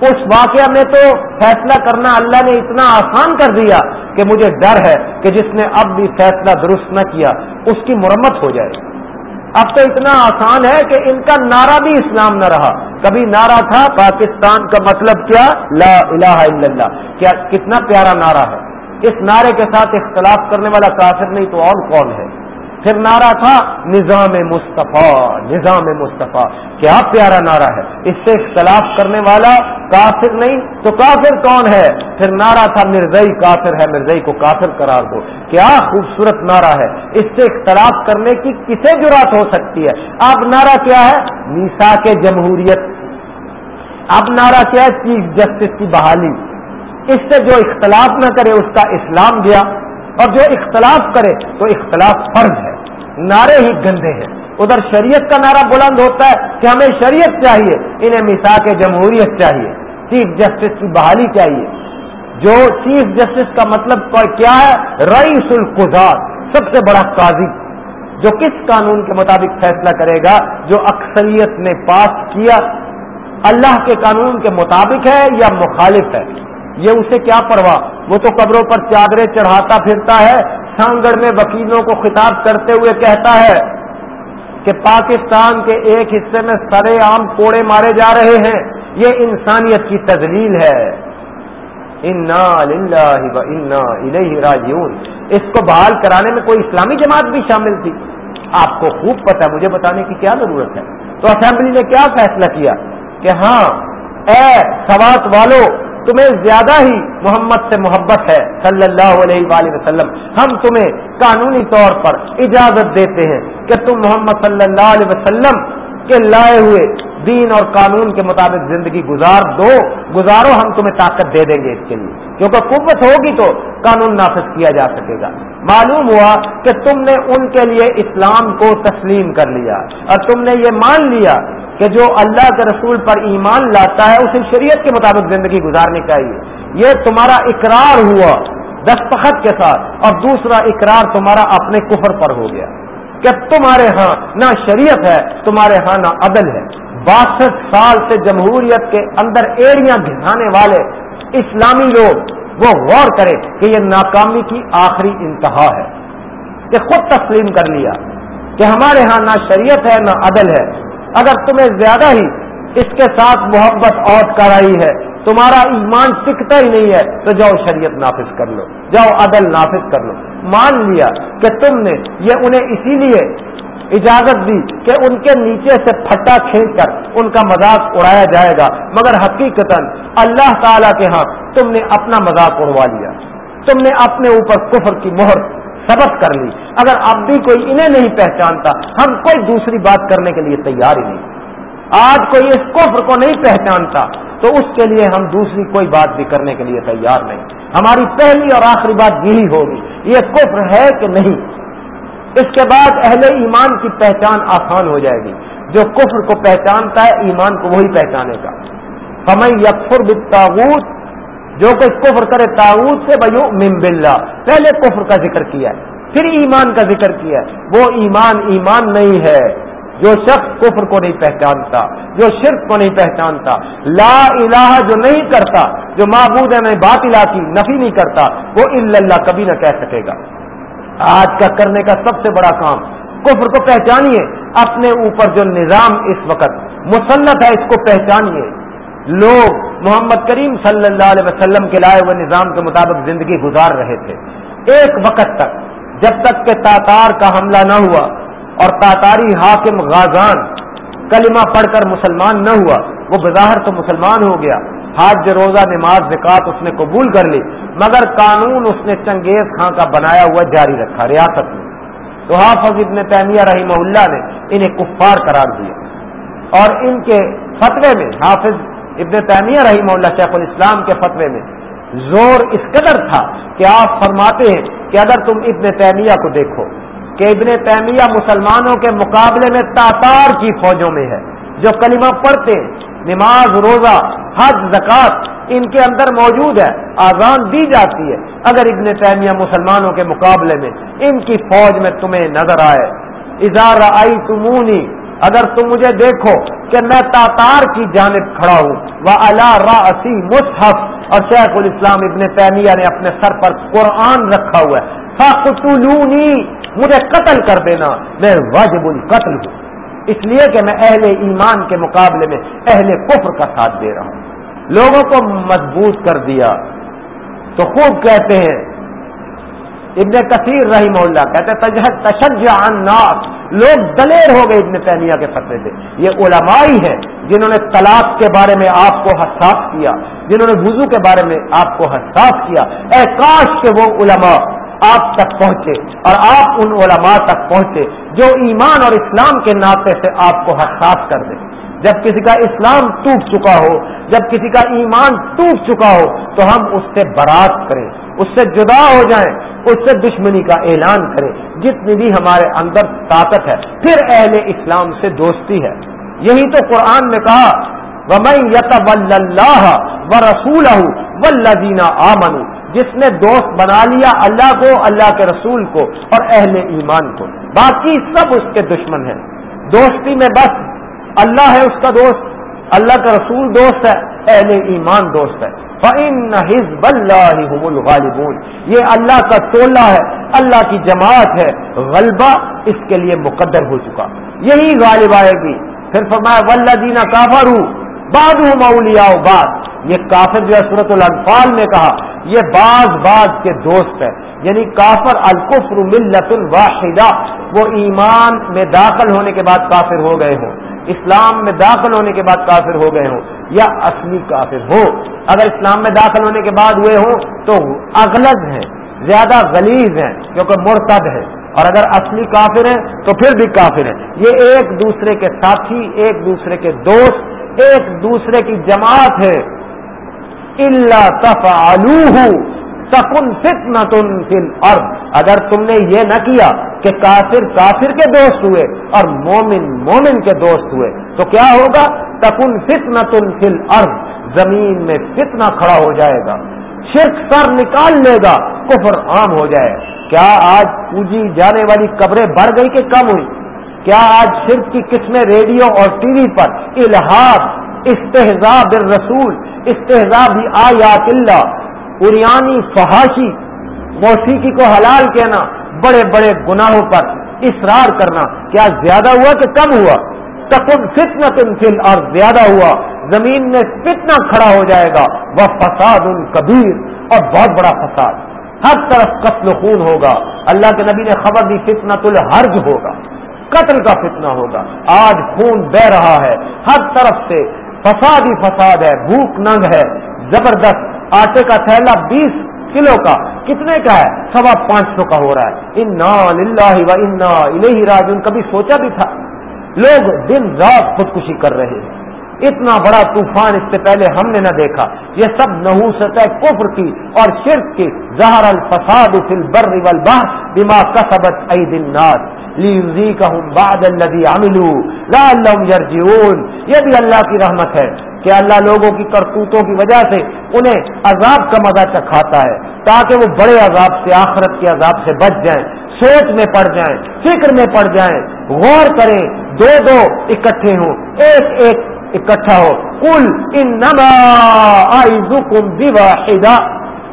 اس واقعہ میں تو فیصلہ کرنا اللہ نے اتنا آسان کر دیا کہ مجھے ڈر ہے کہ جس نے اب بھی فیصلہ درست نہ کیا، اس کی مرمت ہو جائے۔ اب تو اتنا آسان ہے کہ ان کا نعرہ بھی اسلام نہ رہا۔ کبھی نعرہ تھا، پاکستان کا مطلب کیا؟ لا الہ الا اللہ۔ کیا کتنا پیارا نعرہ ہے۔ اس نعرے کے ساتھ اختلاف کرنے والا کافر نہیں تو اور کون ہے؟ پھر نعرہ تھا نظام مصطفیٰ نظام مصطفیٰ۔ کیا پیارا نعرہ ہے؟ اس سے اختلاف کرنے والا کافر نہیں، تو کافر کون ہے؟ پھر نعرہ تھا مرزئی کافر ہے مرزئی کو کافر قرار دو۔ کیا خوبصورت نعرہ ہے؟ اس سے اختلاف کرنے کی کسے جرات ہو سکتی ہے؟ اب نعرہ کیا ہے؟ نیسا کے جمہوریت۔ اب نعرہ کیا ہے؟ چیف جسٹس کی بحالی۔ اس سے جو اختلاف نہ کرے، اس کا اسلام گیا۔ اور جو اختلاف کرے تو اختلاف فرض ہے۔ نعرے ہی گندے ہیں۔ ادھر شریعت کا نعرہ بلند ہوتا ہے کہ ہمیں شریعت چاہیے، انہیں مسا کے جمہوریت چاہیے، چیف جسٹس کی بحالی چاہیے۔ جو چیف جسٹس کا مطلب کیا ہے؟ رئیس القزاد سب سے بڑا قاضی۔ جو کس قانون کے مطابق فیصلہ کرے گا؟ جو اکثریت نے پاس کیا۔ اللہ کے قانون کے مطابق ہے یا مخالف ہے؟ یہ اسے کیا پرواہ؟ وہ تو قبروں پر چادریں چڑھاتا پھرتا ہے، سانگڑ میں وکیلوں کو خطاب کرتے ہوئے کہتا ہے کہ پاکستان کے ایک حصے میں سرے عام کوڑے مارے جا رہے ہیں۔ یہ انسانیت کی تزلیل ہے۔ انا انا راجیون اس کو بحال کرانے میں کوئی اسلامی جماعت بھی شامل تھی۔ آپ کو خوب پتا مجھے بتانے کی کیا ضرورت ہے؟ تو اسمبلی نے کیا فیصلہ کیا کہ ہاں اے سوات والوں تمہیں زیادہ ہی محمد سے محبت ہے، صلی اللہ علیہ وآلہ وسلم۔ ہم تمہیں قانونی طور پر اجازت دیتے ہیں کہ تم محمد صلی اللہ علیہ وسلم کے لائے ہوئے دین اور قانون کے مطابق زندگی گزار دو، گزارو، ہم تمہیں طاقت دے دیں گے اس کے لیے۔ کیونکہ قوت ہوگی تو قانون نافذ کیا جا سکے گا۔ معلوم ہوا کہ تم نے ان کے لیے اسلام کو تسلیم کر لیا اور تم نے یہ مان لیا کہ جو اللہ کے رسول پر ایمان لاتا ہے، اسے شریعت کے مطابق زندگی گزارنی چاہیے۔ یہ تمہارا اقرار ہوا دستخط کے ساتھ اور دوسرا اقرار تمہارا اپنے کفر پر ہو گیا کہ تمہارے ہاں نہ شریعت ہے، تمہارے ہاں نہ عدل ہے۔ باسٹھ سال سے جمہوریت کے اندر ایڑیاں گھسانے والے اسلامی لوگ وہ غور کرے کہ یہ ناکامی کی آخری انتہا ہے کہ خود تسلیم کر لیا کہ ہمارے ہاں نہ شریعت ہے نہ عدل ہے۔ اگر تمہیں زیادہ ہی اس کے ساتھ محبت اور کرائی ہے، تمہارا ایمان ٹکتا ہی نہیں ہے، تو جاؤ شریعت نافذ کر لو، جاؤ عدل نافذ کر لو۔ مان لیا کہ تم نے یہ انہیں اسی لیے اجازت دی کہ ان کے نیچے سے پھٹا کھینچ کر ان کا مذاق اڑایا جائے گا۔ مگر حقیقت اللہ تعالی کے ہاں تم نے اپنا مذاق اڑوا لیا۔ تم نے اپنے اوپر کفر کی مہر سبق کر لی۔ اگر اب بھی کوئی انہیں نہیں پہچانتا، ہم کوئی دوسری بات کرنے کے لیے تیار ہی نہیں۔ آج کوئی اس کفر کو نہیں پہچانتا، تو اس کے لیے ہم دوسری کوئی بات بھی کرنے کے لیے تیار نہیں۔ ہماری پہلی اور آخری بات یہی ہوگی، یہ کفر ہے کہ نہیں؟ اس کے بعد اہل ایمان کی پہچان آسان ہو جائے گی۔ جو کفر کو پہچانتا ہے، ایمان کو وہی پہچانے کا ہمیں یکفر بتاغوت جو کوئی کفر کرے تاؤت سے بھائی مم پہلے کفر کا ذکر کیا ہے، پھر ایمان کا ذکر کیا ہے۔ وہ ایمان ایمان نہیں ہے۔ جو شخص کفر کو نہیں پہچانتا، جو شرک کو نہیں پہچانتا، لا الہ جو نہیں کرتا، جو معبود ہے نہیں بات کی نفی نہیں کرتا، وہ اللہ، کبھی نہ کہہ سکے گا۔ آج کا کرنے کا سب سے بڑا کام کفر کو پہچانیے، اپنے اوپر جو نظام اس وقت مسلط ہے اس کو پہچانیے۔ لوگ محمد کریم صلی اللہ علیہ وسلم کے لائے ہوئے نظام کے مطابق زندگی گزار رہے تھے۔ ایک وقت تک جب تک کہ تاتار کا حملہ نہ ہوا اور تاتاری حاکم غازان کلمہ پڑھ کر مسلمان نہ ہوا، وہ بظاہر تو مسلمان ہو گیا۔ حاج روزہ، نماز زکات اس نے قبول کر لی، مگر قانون اس نے چنگیز خاں کا بنایا ہوا جاری رکھا، ریاست میں۔ تو حافظ ابن تیمیہ رحمہ اللہ نے انہیں کفار قرار دیا۔ اور ان کے فتوے میں، حافظ ابن تعمیہ رحمہ اللہ شیخ الاسلام کے فتوے میں زور اس قدر تھا کہ آپ فرماتے ہیں کہ اگر تم ابن تیمیہ کو دیکھو کہ ابن تیمیہ مسلمانوں کے مقابلے میں تاتار کی فوجوں میں ہے، جو کلمہ پڑھتے نماز، روزہ، حج زکات ان کے اندر موجود ہے آزان دی جاتی ہے۔ اگر ابن تیمیہ مسلمانوں کے مقابلے میں ان کی فوج میں تمہیں نظر آئے اظہار آئی تمونی اگر تم مجھے دیکھو کہ میں تاتار کی جانب کھڑا ہوں وہ اللہ راسی مصحف، اور شیخ الاسلام ابن تیمیہ نے اپنے سر پر قرآن رکھا ہوا ہے فقتلونی مجھے قتل کر دینا، میں واجب القتل ہوں۔ اس لیے کہ میں اہل ایمان کے مقابلے میں اہل کفر کا ساتھ دے رہا ہوں۔ لوگوں کو مضبوط کر دیا۔ تو خوب کہتے ہیں، ابن کثیر رحیم اللہ کہتے تشجع الناس۔ لوگ دلیر ہو گئے ابن تیمیہ کے فتوے سے۔ یہ علمائی ہیں جنہوں نے طلاق کے بارے میں آپ کو حساس کیا، جنہوں نے وضو کے بارے میں آپ کو حساس کیا۔ اے کاش کے وہ علماء آپ تک پہنچے اور آپ ان علماء تک پہنچے جو ایمان اور اسلام کے ناطے سے آپ کو حساس کر دیں جب کسی کا اسلام ٹوٹ چکا ہو، جب کسی کا ایمان ٹوٹ چکا ہو، تو ہم اس سے برات کریں، اس سے جدا ہو جائیں، اس سے دشمنی کا اعلان کریں۔ جتنی بھی ہمارے اندر طاقت ہے، پھر اہل اسلام سے دوستی ہے۔ یہی تو قرآن نے کہا، ومن یتول اللہ و رسول ولدینہ آمن جس نے دوست بنا لیا اللہ کو، اللہ کے رسول کو اور اہل ایمان کو۔ باقی سب اس کے دشمن ہیں۔ دوستی میں بس اللہ ہے اس کا دوست، اللہ کا رسول دوست ہے، اہل ایمان دوست ہے۔ حزب اللہ الغالبون۔ یہ اللہ کا ٹولہ ہے، اللہ کی جماعت ہے۔ غلبہ اس کے لیے مقدر ہو چکا۔ یہی غالب آئے گی۔ پھر فرمایا ولہ دینا کافر ہوں باد ہوں مولیا باد یہ کافر جو ہے صورت الانفال میں کہا، یہ بعض بعض کے دوست ہے۔ یعنی کافر القفر ملت الواحدہ، وہ ایمان میں داخل ہونے کے بعد کافر ہو گئے ہوں۔ اسلام میں داخل ہونے کے بعد کافر ہو گئے ہوں۔ یا اصلی کافر ہو۔ اگر اسلام میں داخل ہونے کے بعد ہوئے ہوں تو اغلط ہیں، زیادہ غلیظ ہیں، کیونکہ مرتد ہے اور اگر اصلی کافر ہیں تو پھر بھی کافر ہیں۔ یہ ایک دوسرے کے ساتھی، ایک دوسرے کے دوست، ایک دوسرے کی جماعت ہے۔ اللہ تفعلوہ تکن فتنا تن فل اور اگر تم نے یہ نہ کیا کہ کافر کافر کے دوست ہوئے اور مومن مومن کے دوست ہوئے تو کیا ہوگا؟ تکن فتنا تن فل اور زمین میں فتنا کھڑا ہو جائے گا، شرک سر نکال لے گا، کفر عام ہو جائے۔ کیا آج پوجی جانے والی قبریں بڑھ گئی کہ کم ہوئی؟ کیا آج شرک کی قسمیں ریڈیو اور ٹی وی پر الحاظ استحزا بالرسول استحزا بھی آیات اللہ اریانی فحاشی، موسیقی کو حلال کہنا، بڑے بڑے گناہوں پر اصرار کرنا۔ کیا زیادہ ہوا کہ کم ہوا؟ تکن فتنا تنفل اور زیادہ ہوا۔ زمین میں فتنا کھڑا ہو جائے گا۔ وہ فساد ان کبیر، اور بہت بڑا فساد۔ ہر طرف قتل خون ہوگا۔ اللہ کے نبی نے خبر دی فتنا تل حرج ہوگا۔ قتل کا فتنہ ہوگا۔ آج خون بہ رہا ہے۔ ہر طرف سے فساد ہی فساد ہے، بھوک ننگ ہے، زبردست آٹے کا تھیلا بیس کلو کا، کتنے کا ہے؟ سوا پانچ سو کا ہو رہا ہے۔ انا و انا الہی راجن کبھی سوچا بھی تھا۔ لوگ دن رات خودکشی کر رہے ہیں۔ اتنا بڑا طوفان اس سے پہلے ہم نے نہ دیکھا۔ یہ سب نحوست کفر کی اور شرک کی۔ زہر الفساد فی البر والبحر بما کسبت عید الناس۔ بعد الذی یہ بھی اللہ کی رحمت ہے کہ اللہ لوگوں کی کرتوتوں کی وجہ سے انہیں عذاب کا مزہ چکھاتا ہے تاکہ وہ بڑے عذاب سے آخرت کے عذاب سے بچ جائیں، سوچ میں پڑ جائیں، فکر میں پڑ جائیں۔ غور کریں، دو دو اکٹھے ہوں، ایک ایک اکٹھا ہو۔ کل ان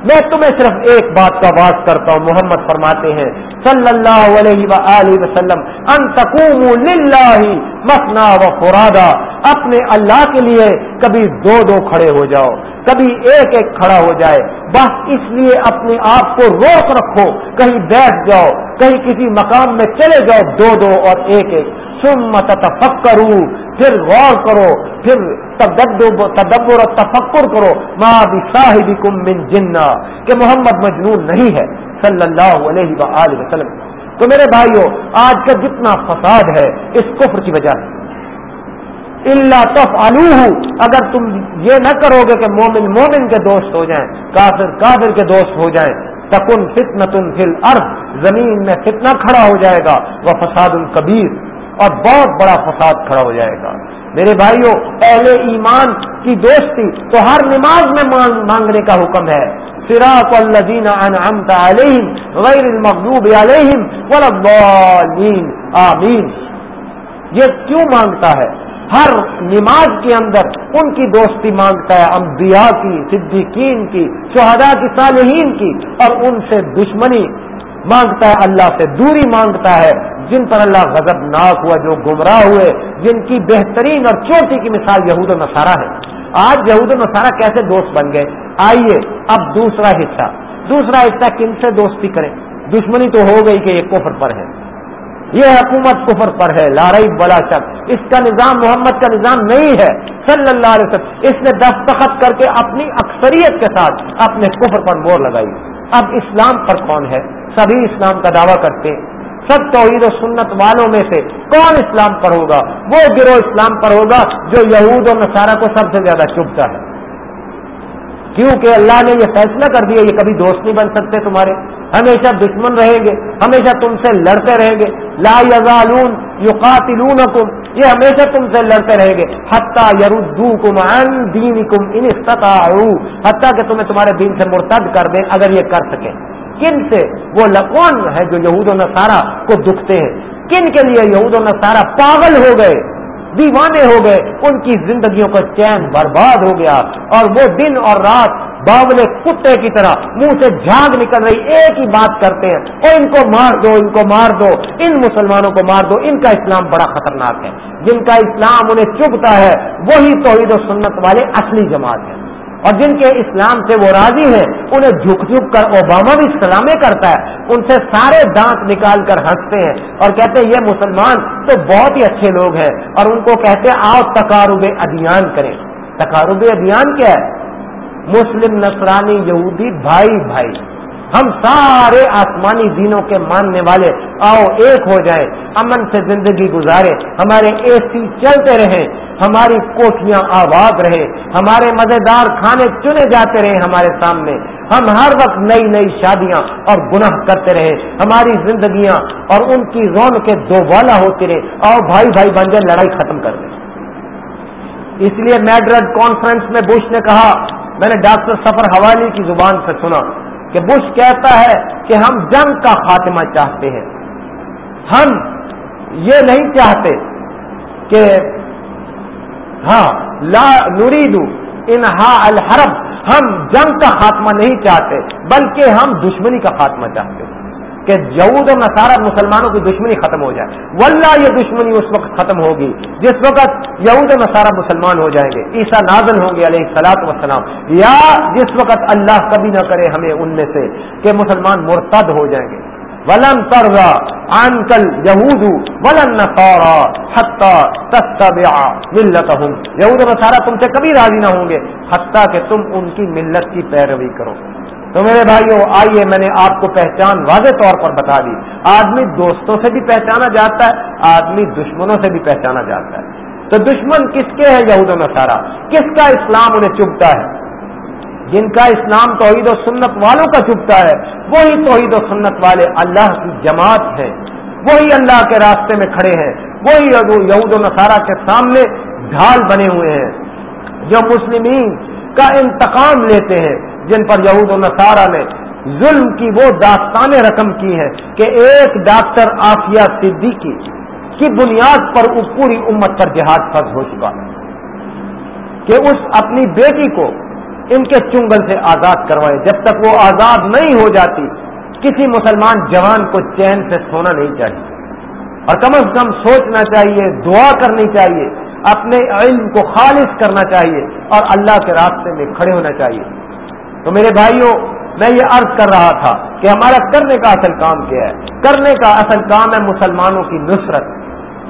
میں تمہیں صرف ایک بات کا بات کرتا ہوں، محمد فرماتے ہیں صلی اللہ علیہ وآلہ وسلم، ان تقوموا للہ مسنا و فرادا اپنے اللہ کے لیے کبھی دو دو کھڑے ہو جاؤ، کبھی ایک ایک کھڑا ہو جائے، بس اس لیے اپنے آپ کو روک رکھو، کہیں بیٹھ جاؤ، کہیں کسی مقام میں چلے جاؤ، دو دو اور ایک ایک۔ سم تفکرو پھر غور کرو پھر تدبر اور تفکر کرو ماں بھی صاحب من جنا، کہ محمد مجنون نہیں ہے، صلی اللہ علیہ وآلہ وسلم۔ تو میرے بھائیوں آج کا جتنا فساد ہے، اس کفر کی وجہ سے۔ اللہ تف اگر تم یہ نہ کرو گے کہ مومن مومن کے دوست ہو جائیں، کافر کافر کے دوست ہو جائیں، تکن فتن تن فل ارد زمین میں فتنہ کھڑا ہو جائے گا، وہ فساد القبیر اور بہت بڑا فساد کھڑا ہو جائے گا۔ میرے بھائیوں اہل ایمان کی دوستی تو ہر نماز میں مانگنے کا حکم ہے۔ سراط الذین انعمت علیہم غیر المغضوب علیہم والضالین آمین۔ یہ کیوں مانگتا ہے؟ ہر نماز کے اندر ان کی دوستی مانگتا ہے، انبیاء کی، صدیقین کی، شہداء کی، صالحین کی اور ان سے دشمنی۔ مانگتا ہے اللہ سے، دوری مانگتا ہے۔ جن پر اللہ غضب ناک ہوا، جو گمراہ ہوئے، جن کی بہترین اور چوٹی کی مثال یہود و نصارہ ہے۔ آج یہود و نصارہ کیسے دوست بن گئے؟ آئیے، اب دوسرا حصہ۔ دوسرا حصہ کن سے دوستی کریں؟ دشمنی تو ہو گئی کہ یہ کفر پر ہے۔ یہ حکومت کفر پر ہے لارئی بلا شک۔ اس کا نظام محمد کا نظام نہیں ہے۔ صلی اللہ علیہ وسلم، اس نے دستخط کر کے اپنی اکثریت کے ساتھ اپنے کفر پر مور لگائی۔ اب اسلام پر کون ہے؟ سبھی اسلام کا دعویٰ کرتے۔ سب توحید و سنت والوں میں سے کون اسلام پر ہوگا؟ وہ گروہ اسلام پر ہوگا جو یہود و نصارہ کو سب سے زیادہ چبھتا ہے۔ کیونکہ اللہ نے یہ فیصلہ کر دیا، یہ کبھی دوست نہیں بن سکتے تمہارے۔ ہمیشہ دشمن رہیں گے، ہمیشہ تم سے لڑتے رہیں گے۔ لا یزالون یقاتلونکم، یہ ہمیشہ تم سے لڑتے رہیں گے۔ حتیٰ یردو کم دین کم ان حتیٰ کہ تمہیں تمہارے دین سے مرتد کر دیں اگر یہ کر سکیں۔ کن سے؟ وہ لکون ہے جو یہود و نصارہ کو دکھتے ہیں۔ کن کے لیے یہود و نصارہ پاگل ہو گئے؟ دیوانے ہو گئے، ان کی زندگیوں کا چین برباد ہو گیا اور وہ دن اور رات باولے کتے کی طرح منہ سے جھاگ نکل رہی، ایک ہی بات کرتے ہیں اور ان کو مار دو، ان کو مار دو، ان مسلمانوں کو مار دو، ان کا اسلام بڑا خطرناک ہے۔ جن کا اسلام انہیں چبھتا ہے، وہی توحید و سنت والے اصلی جماعت ہیں۔ اور جن کے اسلام سے وہ راضی ہیں، انہیں جھک جھک کر اوباما بھی سلامے کرتا ہے۔ ان سے سارے دانت نکال کر ہنستے ہیں اور کہتے ہیں، یہ مسلمان تو بہت ہی اچھے لوگ ہیں۔ اور ان کو کہتے ہیں آؤ تقارب ادیان کریں۔ تقارب ادیان کیا ہے؟ مسلم نصرانی یہودی بھائی بھائی۔ ہم سارے آسمانی دینوں کے ماننے والے آؤ ایک ہو جائیں، امن سے زندگی گزارے ہمارے اے سی چلتے رہیں، ہماری کوٹیاں آباد رہے ہمارے مزیدار کھانے چنے جاتے رہے ہمارے سامنے۔ ہم ہر وقت نئی نئی شادیاں اور گناہ کرتے رہے ہماری زندگیاں اور ان کی رون کے دو والا ہوتے رہے آؤ بھائی بھائی بن جائے لڑائی ختم کر دیں۔ اس لیے میڈرڈ کانفرنس میں بش نے کہا، میں نے ڈاکٹر سفر حوالی کی زبان سے سنا کہ بش کہتا ہے کہ ہم جنگ کا خاتمہ چاہتے ہیں۔ ہم یہ نہیں چاہتے کہ ہاں لا نریدو انہا الحرب، ہم جنگ کا خاتمہ نہیں چاہتے، بلکہ ہم دشمنی کا خاتمہ چاہتے ہیں۔ کہ یہود و نصارہ مسلمانوں کی دشمنی ختم ہو جائے۔ واللہ یہ دشمنی اس وقت ختم ہوگی جس وقت یہود و نصارہ مسلمان ہو جائیں گے۔ عیسا نازل ہوں گے علیہ سلاط وسلام یا جس وقت اللہ کبھی نہ کرے ہمیں ان میں سے کہ مسلمان مرتد ہو جائیں گے۔ ولن ترا آنکل یہود ولن نسارا ملت ہوں یہود نصارہ تم سے کبھی راضی نہ ہوں گے حتیٰ کہ تم ان کی ملت کی پیروی کرو۔ تو میرے بھائیوں آئیے میں نے آپ کو پہچان واضح طور پر بتا دی۔ آدمی دوستوں سے بھی پہچانا جاتا ہے، آدمی دشمنوں سے بھی پہچانا جاتا ہے۔ تو دشمن کس کے ہے یہود و نصارہ؟ کس کا اسلام انہیں چبھتا ہے؟ جن کا اسلام توحید و سنت والوں کا چبھتا ہے، وہی توحید و سنت والے اللہ کی جماعت ہیں۔ وہی اللہ کے راستے میں کھڑے ہیں۔ وہی یہود و نصارہ کے سامنے ڈھال بنے ہوئے ہیں۔ جو مسلمین کا انتقام لیتے ہیں جن پر یہود و نصارہ نے ظلم کی وہ داستان رقم کی ہے کہ ایک ڈاکٹر آفیہ صدیقی کی بنیاد پر اس پوری امت پر جہاد فرض ہو چکا ہے کہ اس اپنی بیٹی کو ان کے چنگل سے آزاد کروائے۔ جب تک وہ آزاد نہیں ہو جاتی، کسی مسلمان جوان کو چین سے سونا نہیں چاہیے۔ اور کم از کم سوچنا چاہیے، دعا کرنی چاہیے، اپنے علم کو خالص کرنا چاہیے اور اللہ کے راستے میں کھڑے ہونا چاہیے۔ تو میرے بھائیوں، میں یہ عرض کر رہا تھا کہ ہمارا کرنے کا اصل کام کیا ہے؟ کرنے کا اصل کام ہے مسلمانوں کی نصرت۔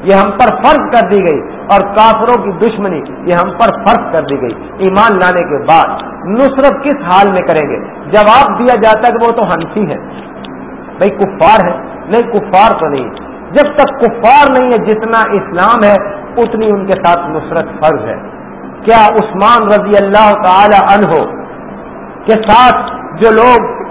یہ ہم پر فرض کر دی گئی اور کافروں کی دشمنی، یہ ہم پر فرض کر دی گئی۔ ایمان لانے کے بعد نصرت کس حال میں کریں گے؟ جواب دیا جاتا ہے کہ وہ تو ہنسی ہے بھائی، کفار ہے نہیں، کفار تو نہیں۔ جب تک کفار نہیں ہے، جتنا اسلام ہے، اتنی ان کے ساتھ نصرت فرض ہے۔ کیا عثمان رضی اللہ تعالی عنہ کے ساتھ جو لوگ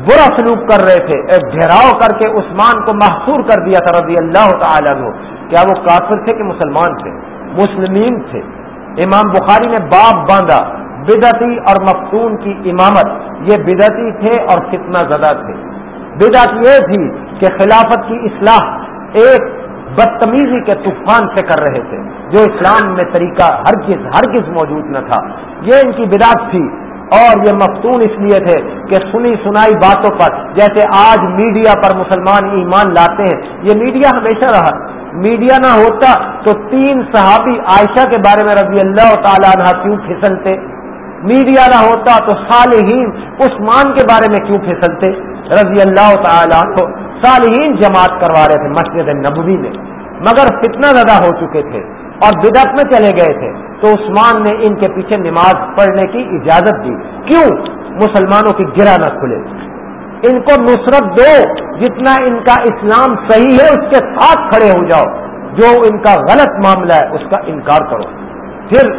برا سلوک کر رہے تھے، ایک گھیراؤ کر کے عثمان کو محصور کر دیا تھا رضی اللہ تعالیٰ عنہ۔ کیا وہ کافر تھے کہ مسلمان تھے؟ مسلمین تھے۔ امام بخاری نے باپ باندھا، بدعتی اور مفتون کی امامت۔ یہ بدعتی تھے اور فتنہ زدہ تھے۔ بدعت یہ تھی کہ خلافت کی اصلاح ایک بدتمیزی کے طوفان سے کر رہے تھے، جو اسلام میں طریقہ ہر ہرگز موجود نہ تھا۔ یہ ان کی بدعت تھی۔ اور یہ مفتون اس لیے تھے کہ سنی سنائی باتوں پر، جیسے آج میڈیا پر مسلمان ایمان لاتے ہیں۔ یہ میڈیا ہمیشہ رہا۔ میڈیا نہ ہوتا تو تین صحابی عائشہ کے بارے میں رضی اللہ تعالیٰ عنہ کیوں پھسلتے؟ میڈیا نہ ہوتا تو صالحین عثمان کے بارے میں کیوں پھسلتے؟ رضی اللہ تعالیٰ کو صالحین جماعت کروا رہے تھے مسجد نبوی میں۔ مگر فتنہ زدہ ہو چکے تھے اور بدعت میں چلے گئے تھے۔ تو عثمان نے ان کے پیچھے نماز پڑھنے کی اجازت دی۔ کیوں؟ مسلمانوں کی گرا نہ کھلے۔ ان کو نصرت دو، جتنا ان کا اسلام صحیح ہے، اس کے ساتھ کھڑے ہو جاؤ۔ جو ان کا غلط معاملہ ہے، اس کا انکار کرو۔ پھر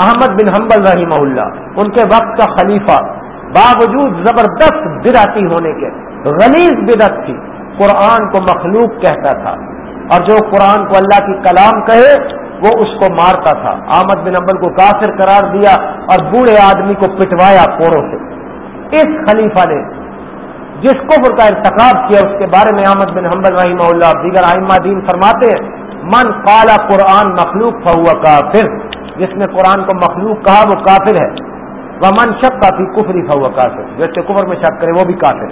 احمد بن حنبل رحمہ اللہ، ان کے وقت کا خلیفہ، باوجود زبردست بدعتی ہونے کے، غلیظ بدعت تھی۔ قرآن کو مخلوق کہتا تھا۔ اور جو قرآن کو اللہ کی کلام کہے وہ اس کو مارتا تھا۔ احمد بن امبل کو کافر قرار دیا اور بوڑھے آدمی کو پٹوایا کوڑوں سے۔ اس خلیفہ نے جس کفر کا ارتقاب کیا، اس کے بارے میں احمد بن حمبل رحمہ اللہ دیگر آئمہ دین فرماتے ہیں، من کالا قرآن مخلوق فہو کافر جس نے قرآن کو مخلوق کہا، وہ کافر ہے۔ وہ من شک کا بھی کفری فہو کافر۔ جیسے کفر میں شک کرے، وہ بھی کافر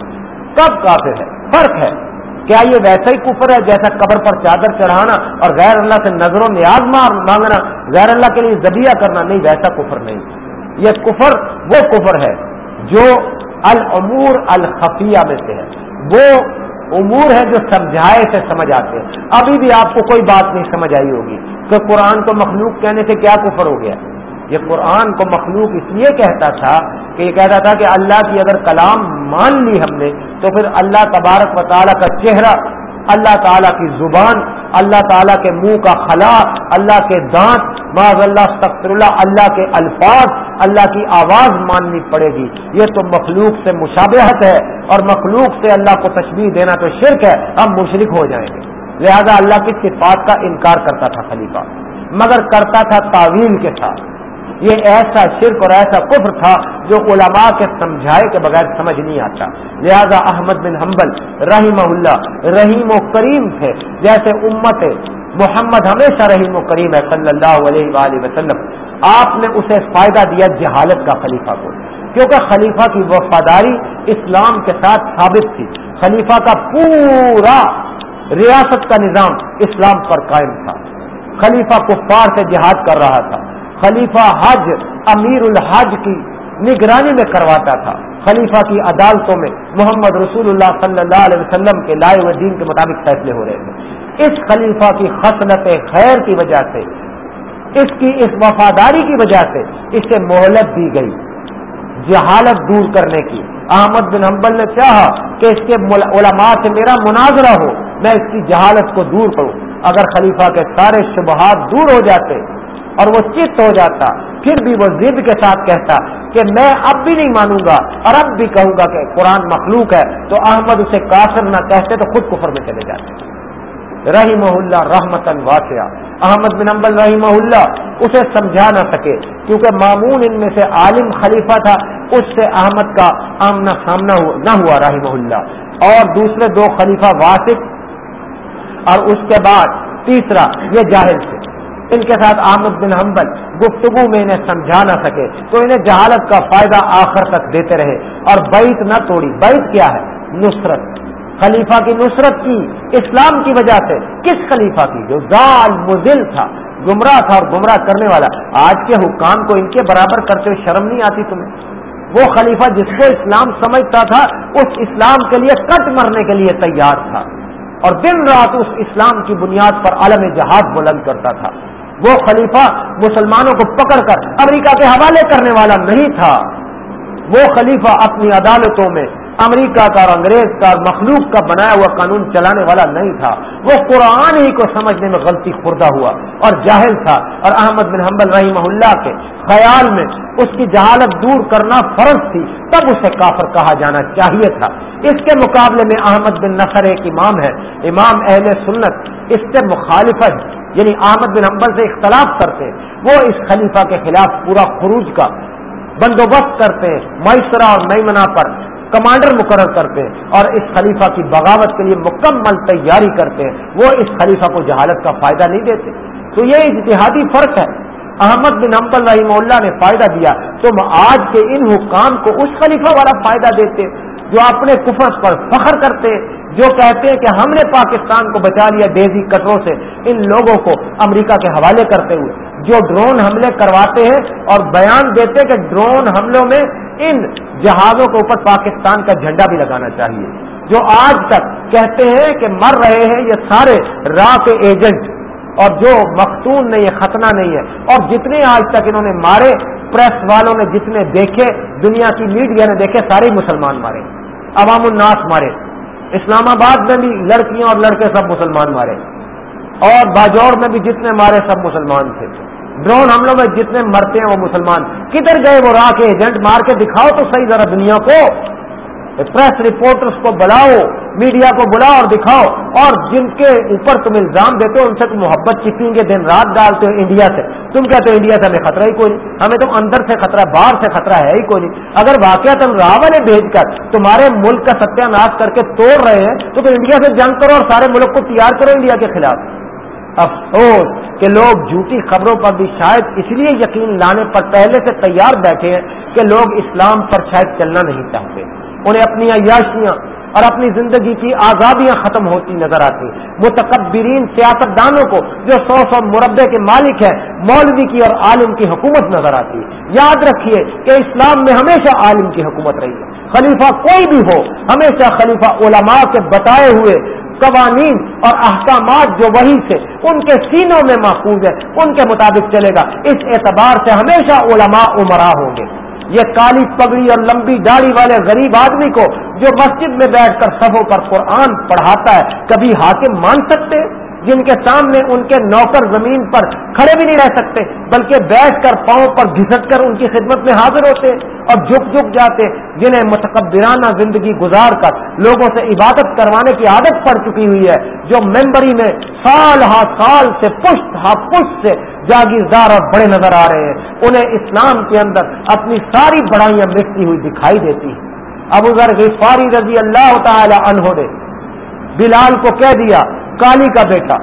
کب کافر ہے۔ فرق ہے۔ کیا یہ ویسا ہی کفر ہے جیسا قبر پر چادر چڑھانا اور غیر اللہ سے نظر و نیاز مانگنا؟ غیر اللہ کے لیے ذبیہ کرنا؟ نہیں، ویسا کفر نہیں۔ یہ کفر وہ کفر ہے جو العمور الخفیہ میں سے ہے۔ وہ امور ہے جو سمجھائے سے سمجھ آتے ہیں۔ ابھی بھی آپ کو کوئی بات نہیں سمجھ آئی ہوگی کہ قرآن کو مخلوق کہنے سے کیا کفر ہو گیا۔ یہ قرآن کو مخلوق اس لیے کہتا تھا کہ یہ کہتا تھا کہ اللہ کی اگر کلام مان لی ہم نے تو پھر اللہ تبارک و تعالیٰ کا چہرہ، اللہ تعالیٰ کی زبان، اللہ تعالیٰ کے منہ کا خلا، اللہ کے دانت معذ اللہ تخر اللہ اللہ کے الفاظ، اللہ کی آواز ماننی پڑے گی۔ یہ تو مخلوق سے مشابہت ہے اور مخلوق سے اللہ کو تشبیح دینا تو شرک ہے، ہم مشرک ہو جائیں گے۔ لہذا اللہ کی صفات کا انکار کرتا تھا خلیفہ، مگر کرتا تھا تعویل کے ساتھ۔ یہ ایسا شرک اور ایسا کفر تھا جو علماء کے سمجھائے کے بغیر سمجھ نہیں آتا۔ لہذا احمد بن حنبل رحیم اللہ رحیم و کریم تھے۔ جیسے امت محمد ہمیشہ رحیم و کریم ہے صلی اللہ علیہ وآلہ وسلم۔ آپ نے اسے فائدہ دیا جہالت کا خلیفہ کو۔ کیونکہ خلیفہ کی وفاداری اسلام کے ساتھ ثابت تھی۔ خلیفہ کا پورا ریاست کا نظام اسلام پر قائم تھا۔ خلیفہ کفار سے جہاد کر رہا تھا۔ خلیفہ حج امیر الحج کی نگرانی میں کرواتا تھا۔ خلیفہ کی عدالتوں میں محمد رسول اللہ صلی اللہ علیہ وسلم کے لائے و دین کے مطابق فیصلے ہو رہے تھے۔ اس خلیفہ کی خصلت خیر کی وجہ سے، اس کی اس وفاداری کی وجہ سے اسے مہلت دی گئی۔ جہالت دور کرنے کی۔ احمد بن حنبل نے چاہا کہ اس کے علماء سے میرا مناظرہ ہو، میں اس کی جہالت کو دور کروں۔ اگر خلیفہ کے سارے شبہات دور ہو جاتے اور وہ چت ہو جاتا، پھر بھی وہ ضد کے ساتھ کہتا کہ میں اب بھی نہیں مانوں گا اور اب بھی کہوں گا کہ قرآن مخلوق ہے، تو احمد اسے کافر نہ کہتے تو خود کفر میں چلے جاتے۔ رحیم اللہ رحمت واسعہ۔ احمد بن امبل رحیم اللہ اسے سمجھا نہ سکے، کیونکہ معمون ان میں سے عالم خلیفہ تھا، اس سے احمد کا آمنا سامنا نہ ہوا رحیم اللہ اور دوسرے دو خلیفہ واسق اور اس کے بعد تیسرا، یہ جاہل تھے۔ ان کے ساتھ آمد بن حنبل گفتگو میں انہیں سمجھا نہ سکے، تو انہیں جہالت کا فائدہ آخر تک دیتے رہے۔ اور بیت نہ توڑی۔ بیت کیا ہے؟ نصرت۔ خلیفہ کی نصرت کی، اسلام کی وجہ سے۔ کس خلیفہ کی؟ جو زال مزل تھا، گمراہ تھا اور گمراہ کرنے والا۔ آج کے حکام کو ان کے برابر کرتے ہوئے شرم نہیں آتی تمہیں؟ وہ خلیفہ جس کو اسلام سمجھتا تھا، اس اسلام کے لیے کٹ مرنے کے لیے تیار تھا۔ اور دن رات اس اسلام کی بنیاد پر عالم جہاد بلند کرتا تھا۔ وہ خلیفہ مسلمانوں کو پکڑ کر امریکہ کے حوالے کرنے والا نہیں تھا۔ وہ خلیفہ اپنی عدالتوں میں امریکہ کا اور انگریز کا اور مخلوق کا بنایا ہوا قانون چلانے والا نہیں تھا۔ وہ قرآن ہی کو سمجھنے میں غلطی خوردہ ہوا اور جاہل تھا۔ اور احمد بن حنبل رحیم اللہ کے خیال میں اس کی جہالت دور کرنا فرض تھی، تب اسے کافر کہا جانا چاہیے تھا۔ اس کے مقابلے میں احمد بن نصر ایک امام ہے، امام اہل سنت، اس سے مخالفت یعنی احمد بن حنبل سے اختلاف کرتے۔ وہ اس خلیفہ کے خلاف پورا خروج کا بندوبست کرتے ہیں معاشرہ اور میمنا پر کمانڈر مقرر کرتے ہیں اور اس خلیفہ کی بغاوت کے لیے مکمل تیاری کرتے۔ ہیں وہ اس خلیفہ کو جہالت کا فائدہ نہیں دیتے۔ تو یہ اتحادی فرق ہے۔ احمد بن حمبل رحیم اللہ نے فائدہ دیا۔ تم آج کے ان حکام کو اس خلیفہ والا فائدہ دیتے، جو اپنے کفر پر فخر کرتے، جو کہتے ہیں کہ ہم نے پاکستان کو بچا لیا ڈیزی کٹروں سے۔ ان لوگوں کو امریکہ کے حوالے کرتے ہوئے۔ جو ڈرون حملے کرواتے ہیں اور بیان دیتے کہ ڈرون حملوں میں ان جہازوں کے اوپر پاکستان کا جھنڈا بھی لگانا چاہیے۔ جو آج تک کہتے ہیں کہ مر رہے ہیں یہ سارے را کے ایجنٹ اور جو مختون نہیں ہے، ختنہ نہیں ہے۔ اور جتنے آج تک انہوں نے مارے، پریس والوں نے جتنے دیکھے، دنیا کی میڈیا نے دیکھے، سارے مسلمان مارے۔ عوام الناس مارے۔ اسلام آباد میں بھی لڑکیاں اور لڑکے سب مسلمان مارے۔ اور باجوڑ میں بھی جتنے مارے، سب مسلمان تھے۔ ڈرون حملوں میں جتنے مرتے ہیں، وہ مسلمان۔ کدھر گئے وہ راہ کے ایجنٹ؟ مار کے دکھاؤ تو صحیح ذرا دنیا کو۔ پریس رپورٹرز کو بلاؤ میڈیا کو بلاؤ اور دکھاؤ، اور جن کے اوپر تم الزام دیتے ہو ان سے تم محبت چپیں گے، دن رات ڈالتے ہو انڈیا سے۔ تم کہتے ہو انڈیا سے ہمیں خطرہ ہی کوئی نہیں۔ ہمیں تو اندر سے خطرہ، باہر سے خطرہ ہے ہی کوئی نہیں۔ اگر واقعہ تم راولے بھیج کر تمہارے ملک کا ستیہ ناش کر کے توڑ رہے ہیں، تو پھر انڈیا سے جنگ کرو اور سارے ملک کو تیار کرو انڈیا کے خلاف۔ افسوس کہ لوگ جھوٹی خبروں پر بھی شاید اس لیے یقین لانے پر پہلے سے تیار بیٹھے ہیں کہ لوگ اسلام پر شاید چلنا نہیں چاہتے۔ انہیں اپنی عیاشیاں اور اپنی زندگی کی آزادیاں ختم ہوتی نظر آتی۔ متکبرین سیاست دانوں کو جو سو سو مربع کے مالک ہیں، مولوی کی اور عالم کی حکومت نظر آتی۔ ہے یاد رکھیے کہ اسلام میں ہمیشہ عالم کی حکومت رہی ہے۔ خلیفہ کوئی بھی ہو، ہمیشہ خلیفہ علماء کے بتائے ہوئے قوانین اور احکامات جو وہی سے ان کے سینوں میں محفوظ ہے، ان کے مطابق چلے گا۔ اس اعتبار سے ہمیشہ علماء عمرا ہوں گے۔ یہ کالی پگڑی اور لمبی داڑھی والے غریب آدمی کو جو مسجد میں بیٹھ کر صفوں پر قرآن پڑھاتا ہے، کبھی حاکم مان سکتے؟ جن کے سامنے ان کے نوکر زمین پر کھڑے بھی نہیں رہ سکتے، بلکہ بیٹھ کر پاؤں پر گھسٹ کر ان کی خدمت میں حاضر ہوتے اور جھک جھک جاتے، جنہیں متقبرانہ زندگی گزار کر لوگوں سے عبادت کروانے کی عادت پڑ چکی ہوئی ہے، جو ممبری میں سال ہا سال سے پشت ہا پشت سے جاگیردار اور بڑے نظر آ رہے ہیں۔ انہیں اسلام کے اندر اپنی ساری بڑائیاں مٹتی ہوئی دکھائی دیتی ہیں۔ ابو ذر غفاری رضی اللہ تعالی عنہ نے بلال کو کہہ دیا کالی کا بیٹا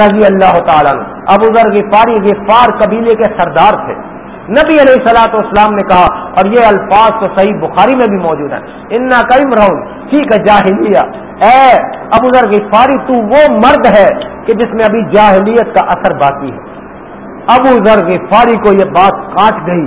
رضی اللہ تعالیٰ ابو ذر غفاری غفار قبیلے کے سردار تھے۔ نبی علیہ سلاۃ اسلام نے کہا، اور یہ الفاظ تو صحیح بخاری میں بھی موجود ہیں۔ انا کریم رہو، ٹھیک ہے، جاہلیہ۔ اے ابو ذر غفاری، تو وہ مرد ہے کہ جس میں ابھی جاہلیت کا اثر باقی ہے۔ ابو ذر غفاری کو یہ بات کاٹ گئی۔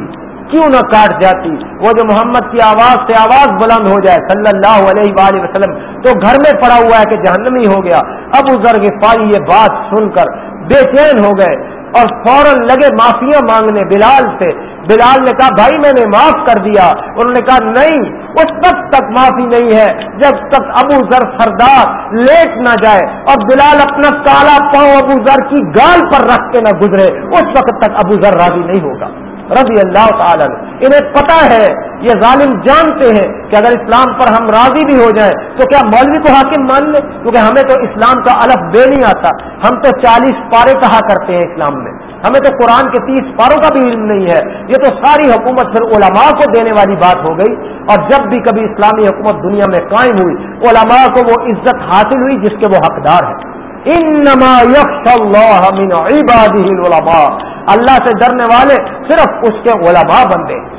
کیوں نہ کاٹ جاتی؟ وہ جو محمد کی آواز سے آواز بلند ہو جائے، صلی اللہ علیہ وآلہ وسلم، تو گھر میں پڑا ہوا ہے کہ جہنمی ہو گیا۔ اب ازر فاری یہ بات سن کر بے چین ہو گئے اور فوراً لگے معافیاں مانگنے بلال سے۔ بلال نے کہا، بھائی، میں نے معاف کر دیا۔ انہوں نے کہا، نہیں، اس وقت تک معافی نہیں ہے۔ جب تک ابو ذر سردار لیٹ نہ جائے اور بلال اپنا کالا پاؤں ابو ذر کی گال پر رکھ کے نہ گزرے، اس وقت تک ابو ذر راضی نہیں ہوگا۔ رضی اللہ تعالیٰ انہیں پتا ہے، یہ ظالم جانتے ہیں کہ اگر اسلام پر ہم راضی بھی ہو جائیں تو کیا مولوی کو حاکم مان لیں؟ کیونکہ ہمیں تو اسلام کا الف بے نہیں آتا۔ ہم تو چالیس پارے کہا کرتے ہیں اسلام میں۔ ہمیں تو قرآن کے تیس پاروں کا بھی علم نہیں ہے۔ یہ تو ساری حکومت پھر علماء کو دینے والی بات ہو گئی۔ اور جب بھی کبھی اسلامی حکومت دنیا میں قائم ہوئی، علماء کو وہ عزت حاصل ہوئی جس کے وہ حقدار ہیں۔ انما یخش اللہ من عباده العلماء۔ اللہ سے ڈرنے والے صرف اس کے علماء بندے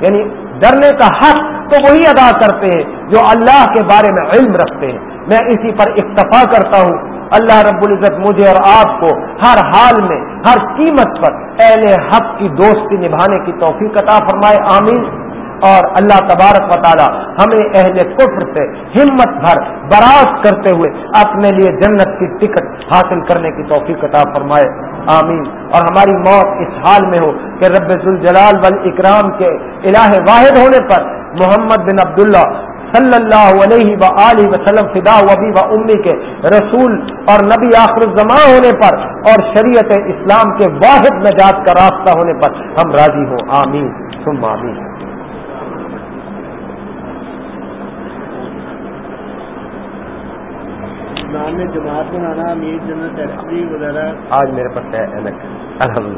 یعنی ڈرنے کا حق تو وہی ادا کرتے ہیں جو اللہ کے بارے میں علم رکھتے ہیں۔ میں اسی پر اکتفا کرتا ہوں۔ اللہ رب العزت مجھے اور آپ کو ہر حال میں، ہر قیمت پر اہل حق کی دوستی نبھانے کی توفیق عطا فرمائے، آمین۔ اور اللہ تبارک و تعالی ہمیں اہل کفر سے ہمت بھر براز کرتے ہوئے اپنے لیے جنت کی ٹکٹ حاصل کرنے کی توفیق عطا فرمائے۔ آمین۔ اور ہماری موت اس حال میں ہو کہ رب الجلال والاکرام کے الہ واحد ہونے پر محمد بن عبداللہ صلی اللہ علیہ و وسلم، فدا وبی و امی کے رسول اور نبی آخر الزمان ہونے پر اور شریعت اسلام کے واحد نجات کا راستہ ہونے پر ہم راضی ہوں۔ آمین۔ ثم آمین۔ اسلام میں جماعت بنانا امیر جنرل سیکرٹری وغیرہ۔ آج میرے پاس ہے الحمد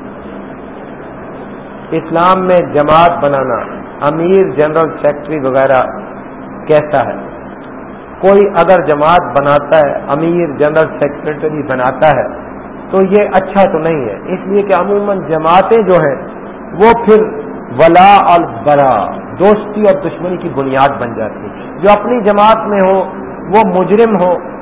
اسلام میں جماعت بنانا، امیر جنرل سیکرٹری وغیرہ کیسا ہے؟ کوئی اگر جماعت بناتا ہے، امیر جنرل سیکرٹری بناتا ہے، تو یہ اچھا تو نہیں ہے۔ اس لیے کہ عموماً جماعتیں جو ہیں، وہ پھر ولا اور برا دوستی اور دشمنی کی بنیاد بن جاتی ہے۔ جو اپنی جماعت میں ہو، وہ مجرم ہو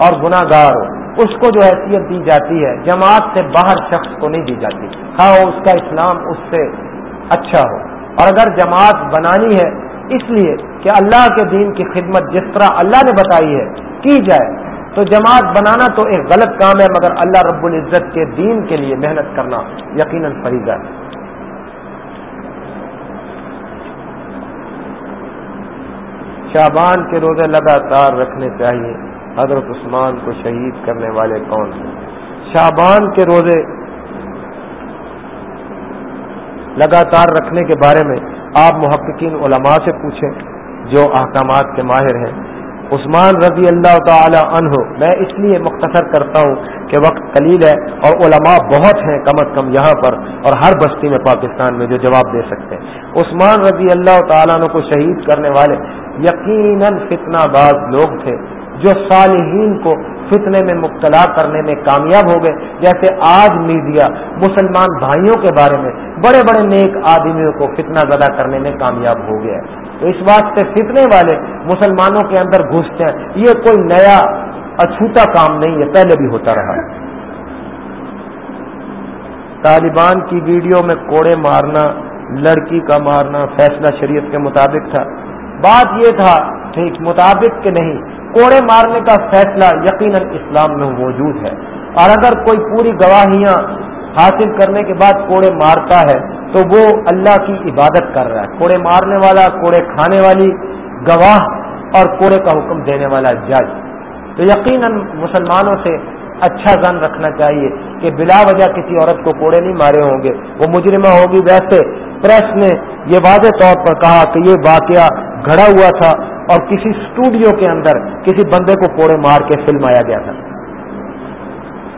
اور گناہ گار ہو۔ اس کو جو حیثیت دی جاتی ہے، جماعت سے باہر شخص کو نہیں دی جاتی۔ ہاں اس کا اسلام اس سے اچھا ہو۔ اور اگر جماعت بنانی ہے، اس لیے کہ اللہ کے دین کی خدمت جس طرح اللہ نے بتائی ہے، کی جائے، تو جماعت بنانا تو ایک غلط کام ہے، مگر اللہ رب العزت کے دین کے لیے محنت کرنا یقیناً فریضہ ہے۔ شابان کے روزے لگاتار رکھنے چاہیے۔ حضرت عثمان کو شہید کرنے والے کون ہیں؟ شابان کے روزے لگاتار رکھنے کے بارے میں آپ محققین علماء سے پوچھیں، جو احکامات کے ماہر ہیں۔ عثمان رضی اللہ تعالی عنہ، میں اس لیے مختصر کرتا ہوں کہ وقت قلیل ہے اور علماء بہت ہیں کم از کم یہاں پر اور ہر بستی میں پاکستان میں جو جواب دے سکتے ہیں۔ عثمان رضی اللہ تعالیٰ عنہ کو شہید کرنے والے یقیناً فتنہ باز لوگ تھے۔ جو صالحین کو فتنے میں مبتلا کرنے میں کامیاب ہو گئے، جیسے آج میڈیا مسلمان بھائیوں کے بارے میں بڑے بڑے نیک آدمیوں کو فتنہ زدہ کرنے میں کامیاب ہو گیا تو اس واسطے فتنے والے مسلمانوں کے اندر گھستے ہیں۔ یہ کوئی نیا اچھوتا کام نہیں ہے، پہلے بھی ہوتا رہا۔ طالبان کی ویڈیو میں کوڑے مارنا، لڑکی کا مارنا، فیصلہ شریعت کے مطابق تھا۔ بات یہ تھا ٹھیک مطابق کہ نہیں، کوڑے مارنے کا فیصلہ یقیناً اسلام میں موجود ہے۔ اور اگر کوئی پوری گواہیاں حاصل کرنے کے بعد کوڑے مارتا ہے، تو وہ اللہ کی عبادت کر رہا ہے۔ کوڑے مارنے والا، کوڑے کھانے والی گواہ اور کوڑے کا حکم دینے والا جج۔ تو یقیناً مسلمانوں سے اچھا زن رکھنا چاہیے کہ بلا وجہ کسی عورت کو کوڑے نہیں مارے ہوں گے۔ وہ مجرمہ ہوگی۔ ویسے پریس نے یہ واضح طور پر کہا کہ یہ واقعہ گھڑا ہوا تھا۔ اور کسی اسٹوڈیو کے اندر کسی بندے کو کوڑے مار کے فلم آیا گیا تھا۔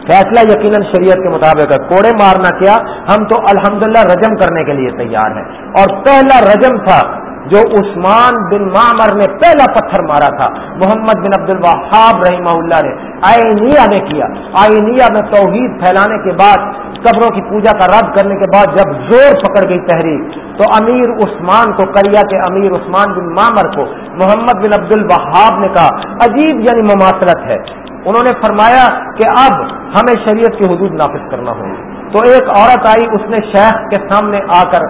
فیصلہ یقیناً شریعت کے مطابق ہے۔ کوڑے مارنا کیا؟ ہم تو الحمدللہ رجم کرنے کے لیے تیار ہیں۔ اور پہلا رجم تھا جو عثمان بن معمر نے پہلا پتھر مارا تھا۔ محمد بن عبد الوہاب رحمہ اللہ نے آئینیا نے کیا۔ آئینیا میں توحید پھیلانے کے بعد قبروں کی پوجا کا رد کرنے کے بعد جب زور پکڑ گئی تحریک تو امیر عثمان کو کریا کے امیر عثمان بن معمر کو محمد بن عبد الوہاب نے کہا، عجیب یعنی مماثلت ہے۔ انہوں نے فرمایا کہ اب ہمیں شریعت کی حدود نافذ کرنا ہوگی۔ تو ایک عورت آئی، اس نے شیخ کے سامنے آ کر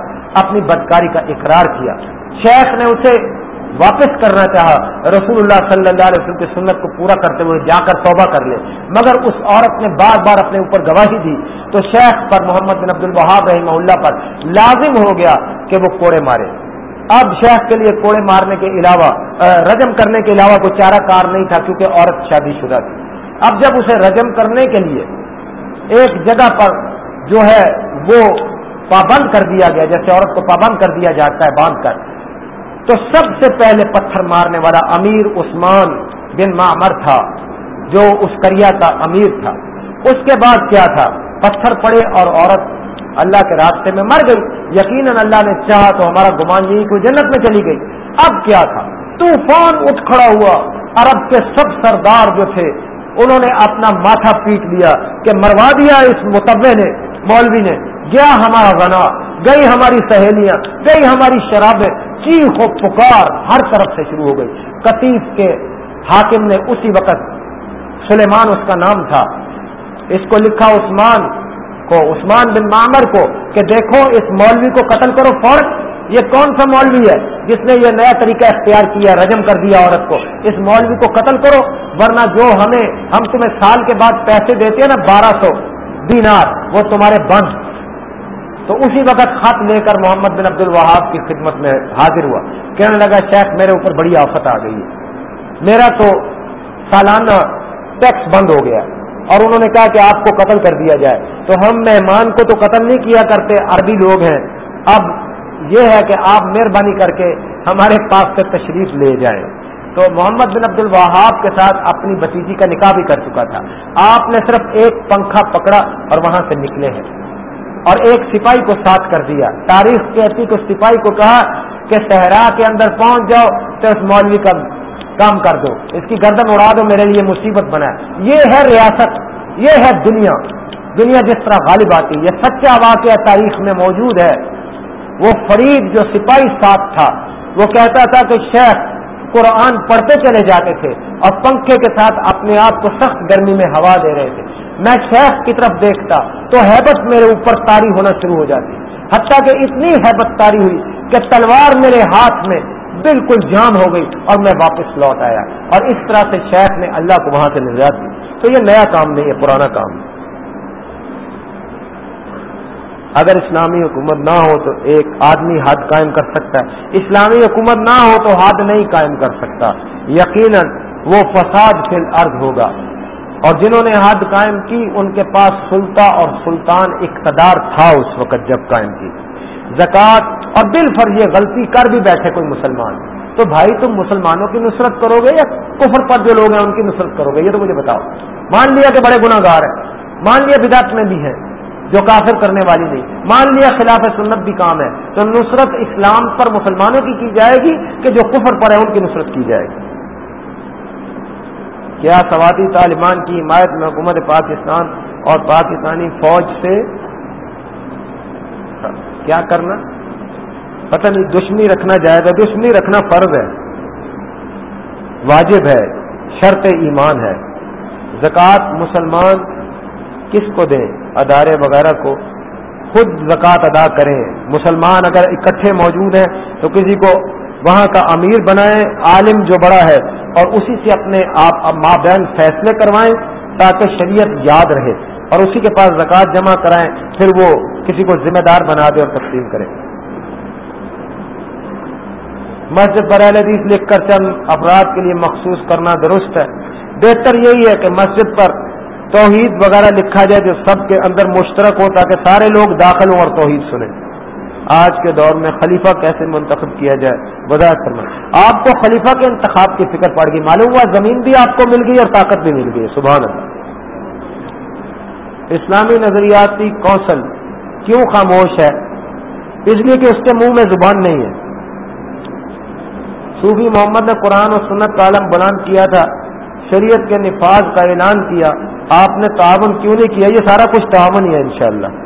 اپنی بدکاری کا اقرار کیا۔ شیخ نے اسے واپس کرنا چاہا، رسول اللہ صلی اللہ علیہ وسلم کی سنت کو پورا کرتے ہوئے جا کر توبہ کر لے۔ مگر اس عورت نے بار بار اپنے اوپر گواہی دی۔ تو شیخ پر محمد بن عبد الوہاب رحمہ اللہ پر لازم ہو گیا کہ وہ کوڑے مارے۔ اب شیخ کے لیے کوڑے مارنے کے علاوہ رجم کرنے کے علاوہ کوئی چارہ کار نہیں تھا کیونکہ عورت شادی شدہ تھی۔ اب جب اسے رجم کرنے کے لیے ایک جگہ پر جو ہے وہ پابند کر دیا گیا، جیسے عورت کو پابند کر دیا جاتا ہے باندھ کر تو سب سے پہلے پتھر مارنے والا امیر عثمان بن معمر تھا، جو اس کریا کا امیر تھا۔ اس کے بعد کیا تھا؟ پتھر پڑے اور عورت اللہ کے راستے میں مر گئی۔ یقیناً اللہ نے چاہا تو ہمارا گمان یہی کوئی جنت میں چلی گئی۔ اب کیا تھا؟ طوفان اٹھ کھڑا ہوا۔ عرب کے سب سردار جو تھے، انہوں نے اپنا ماتھا پیٹ لیا کہ مروا دیا اس متبے نے، مولوی نے۔ گیا ہمارا غنا۔ گئی ہماری سہیلیاں، گئی ہماری شرابیں۔ چیخ و پکار ہر طرف سے شروع ہو گئی۔ کتیف کے حاکم نے اسی وقت سلیمان اس کا نام تھا۔ اس کو لکھا عثمان کو، عثمان بن معمر کو کہ دیکھو اس مولوی کو قتل کرو فوراً۔ یہ کون سا مولوی ہے جس نے یہ نیا طریقہ اختیار کیا، رجم کر دیا عورت کو؟ اس مولوی کو قتل کرو، ورنہ جو ہمیں، ہم تمہیں سال کے بعد پیسے دیتے ہیں نا بارہ سو دینار، وہ تمہارے بند۔ تو اسی وقت خط لے کر محمد بن عبد الوہاب کی خدمت میں حاضر ہوا۔ کہنے لگا، شیخ میرے اوپر بڑی آفت آ گئی ہے۔ میرا تو سالانہ ٹیکس بند ہو گیا۔ اور انہوں نے کہا کہ آپ کو قتل کر دیا جائے۔ تو ہم مہمان کو تو قتل نہیں کیا کرتے، عربی لوگ ہیں۔ اب یہ ہے کہ آپ مہربانی کر کے ہمارے پاس سے تشریف لے جائیں۔ تو محمد بن عبد الوہاب کے ساتھ اپنی بتیجی کا نکاح بھی کر چکا تھا۔ آپ نے صرف ایک پنکھا پکڑا اور وہاں سے نکلے ہیں۔ اور ایک سپاہی کو ساتھ کر دیا۔ تاریخ کہتی کو سپاہی کو کہا کہ صحرا کے اندر پہنچ جاؤ تو اس مولوی کا کام کر دو۔ اس کی گردن اڑا دو، میرے لیے مصیبت بنا۔ یہ ہے ریاست، یہ ہے دنیا۔ دنیا جس طرح غالب آتی یہ سچا واقعہ تاریخ میں موجود ہے۔ وہ فرید جو سپاہی ساتھ تھا، وہ کہتا تھا کہ شیخ قرآن پڑھتے چلے جاتے تھے اور پنکھے کے ساتھ اپنے آپ کو سخت گرمی میں ہوا دے رہے تھے۔ میں شیخ کی طرف دیکھتا تو حیبت میرے اوپر تاری ہونا شروع ہو جاتی۔ حتیٰ کہ اتنی حیبت تاری ہوئی کہ تلوار میرے ہاتھ میں بالکل جام ہو گئی اور میں واپس لوٹ آیا۔ اور اس طرح سے شیخ نے اللہ کو وہاں سے نجات دی۔ تو یہ نیا کام نہیں ہے پرانا کام۔ ہے اگر اسلامی حکومت نہ ہو تو ایک آدمی حد قائم کر سکتا ہے۔ اسلامی حکومت نہ ہو تو حد نہیں قائم کر سکتا۔ یقیناً وہ فساد فی الارض ہوگا۔ اور جنہوں نے حد قائم کی، ان کے پاس سلطہ اور سلطان اقتدار تھا اس وقت جب قائم کی۔ زکوٰۃ اور بال فرض یہ غلطی کر بھی بیٹھے کوئی مسلمان۔ تو بھائی، تم مسلمانوں کی نصرت کرو گے یا کفر پر جو لوگ ہیں ان کی نصرت کرو گے؟ یہ تو مجھے بتاؤ۔ مان لیا کہ بڑے گناہ گار ہیں۔ مان لیا بدعت میں بھی ہیں، جو کافر کرنے والی نہیں۔ مان لیا خلاف سنت بھی کام ہے۔ تو نصرت اسلام پر مسلمانوں کی کی جائے گی کہ جو کفر پر ہے ان کی نصرت کی جائے گی۔ کیا سواتی طالبان کی حمایت میں حکومت پاکستان اور پاکستانی فوج سے کیا کرنا؟ پتہ نہیں، دشمنی رکھنا جائے گا دشمنی رکھنا فرض ہے، واجب ہے، شرط ایمان ہے۔ زکوٰۃ مسلمان کس کو دیں؟ ادارے وغیرہ کو۔ خود زکوٰۃ ادا کریں۔ مسلمان اگر اکٹھے موجود ہیں تو کسی کو وہاں کا امیر بنائیں، عالم جو بڑا ہے، اور اسی سے اپنے آپ ماں بہن فیصلے کروائیں تاکہ شریعت یاد رہے، اور اسی کے پاس زکوٰۃ جمع کرائیں، پھر وہ کسی کو ذمہ دار بنا دے اور تقسیم کرے۔ مسجد برائے حدیث لکھ کر چند افراد کے لیے مخصوص کرنا درست ہے۔ بہتر یہی ہے کہ مسجد پر توحید وغیرہ لکھا جائے جو سب کے اندر مشترک ہو تاکہ سارے لوگ داخل ہوں اور توحید سنیں۔ آج کے دور میں خلیفہ کیسے منتخب کیا جائے؟ وضاحت کرنا آپ کو خلیفہ کے انتخاب کی فکر پڑ گئی، معلوم ہوا زمین بھی آپ کو مل گئی اور طاقت بھی مل گئی۔ سبحان اللہ۔ اسلامی نظریاتی کونسل کیوں خاموش ہے؟ اس لیے کہ اس کے منہ میں زبان نہیں ہے۔ صوفی محمد نے قرآن اور سنت کا عالم بلند کیا تھا، شریعت کے نفاذ کا اعلان کیا۔ آپ نے تعاون کیوں نہیں کیا؟ یہ سارا کچھ تعاون ہی ہے انشاءاللہ۔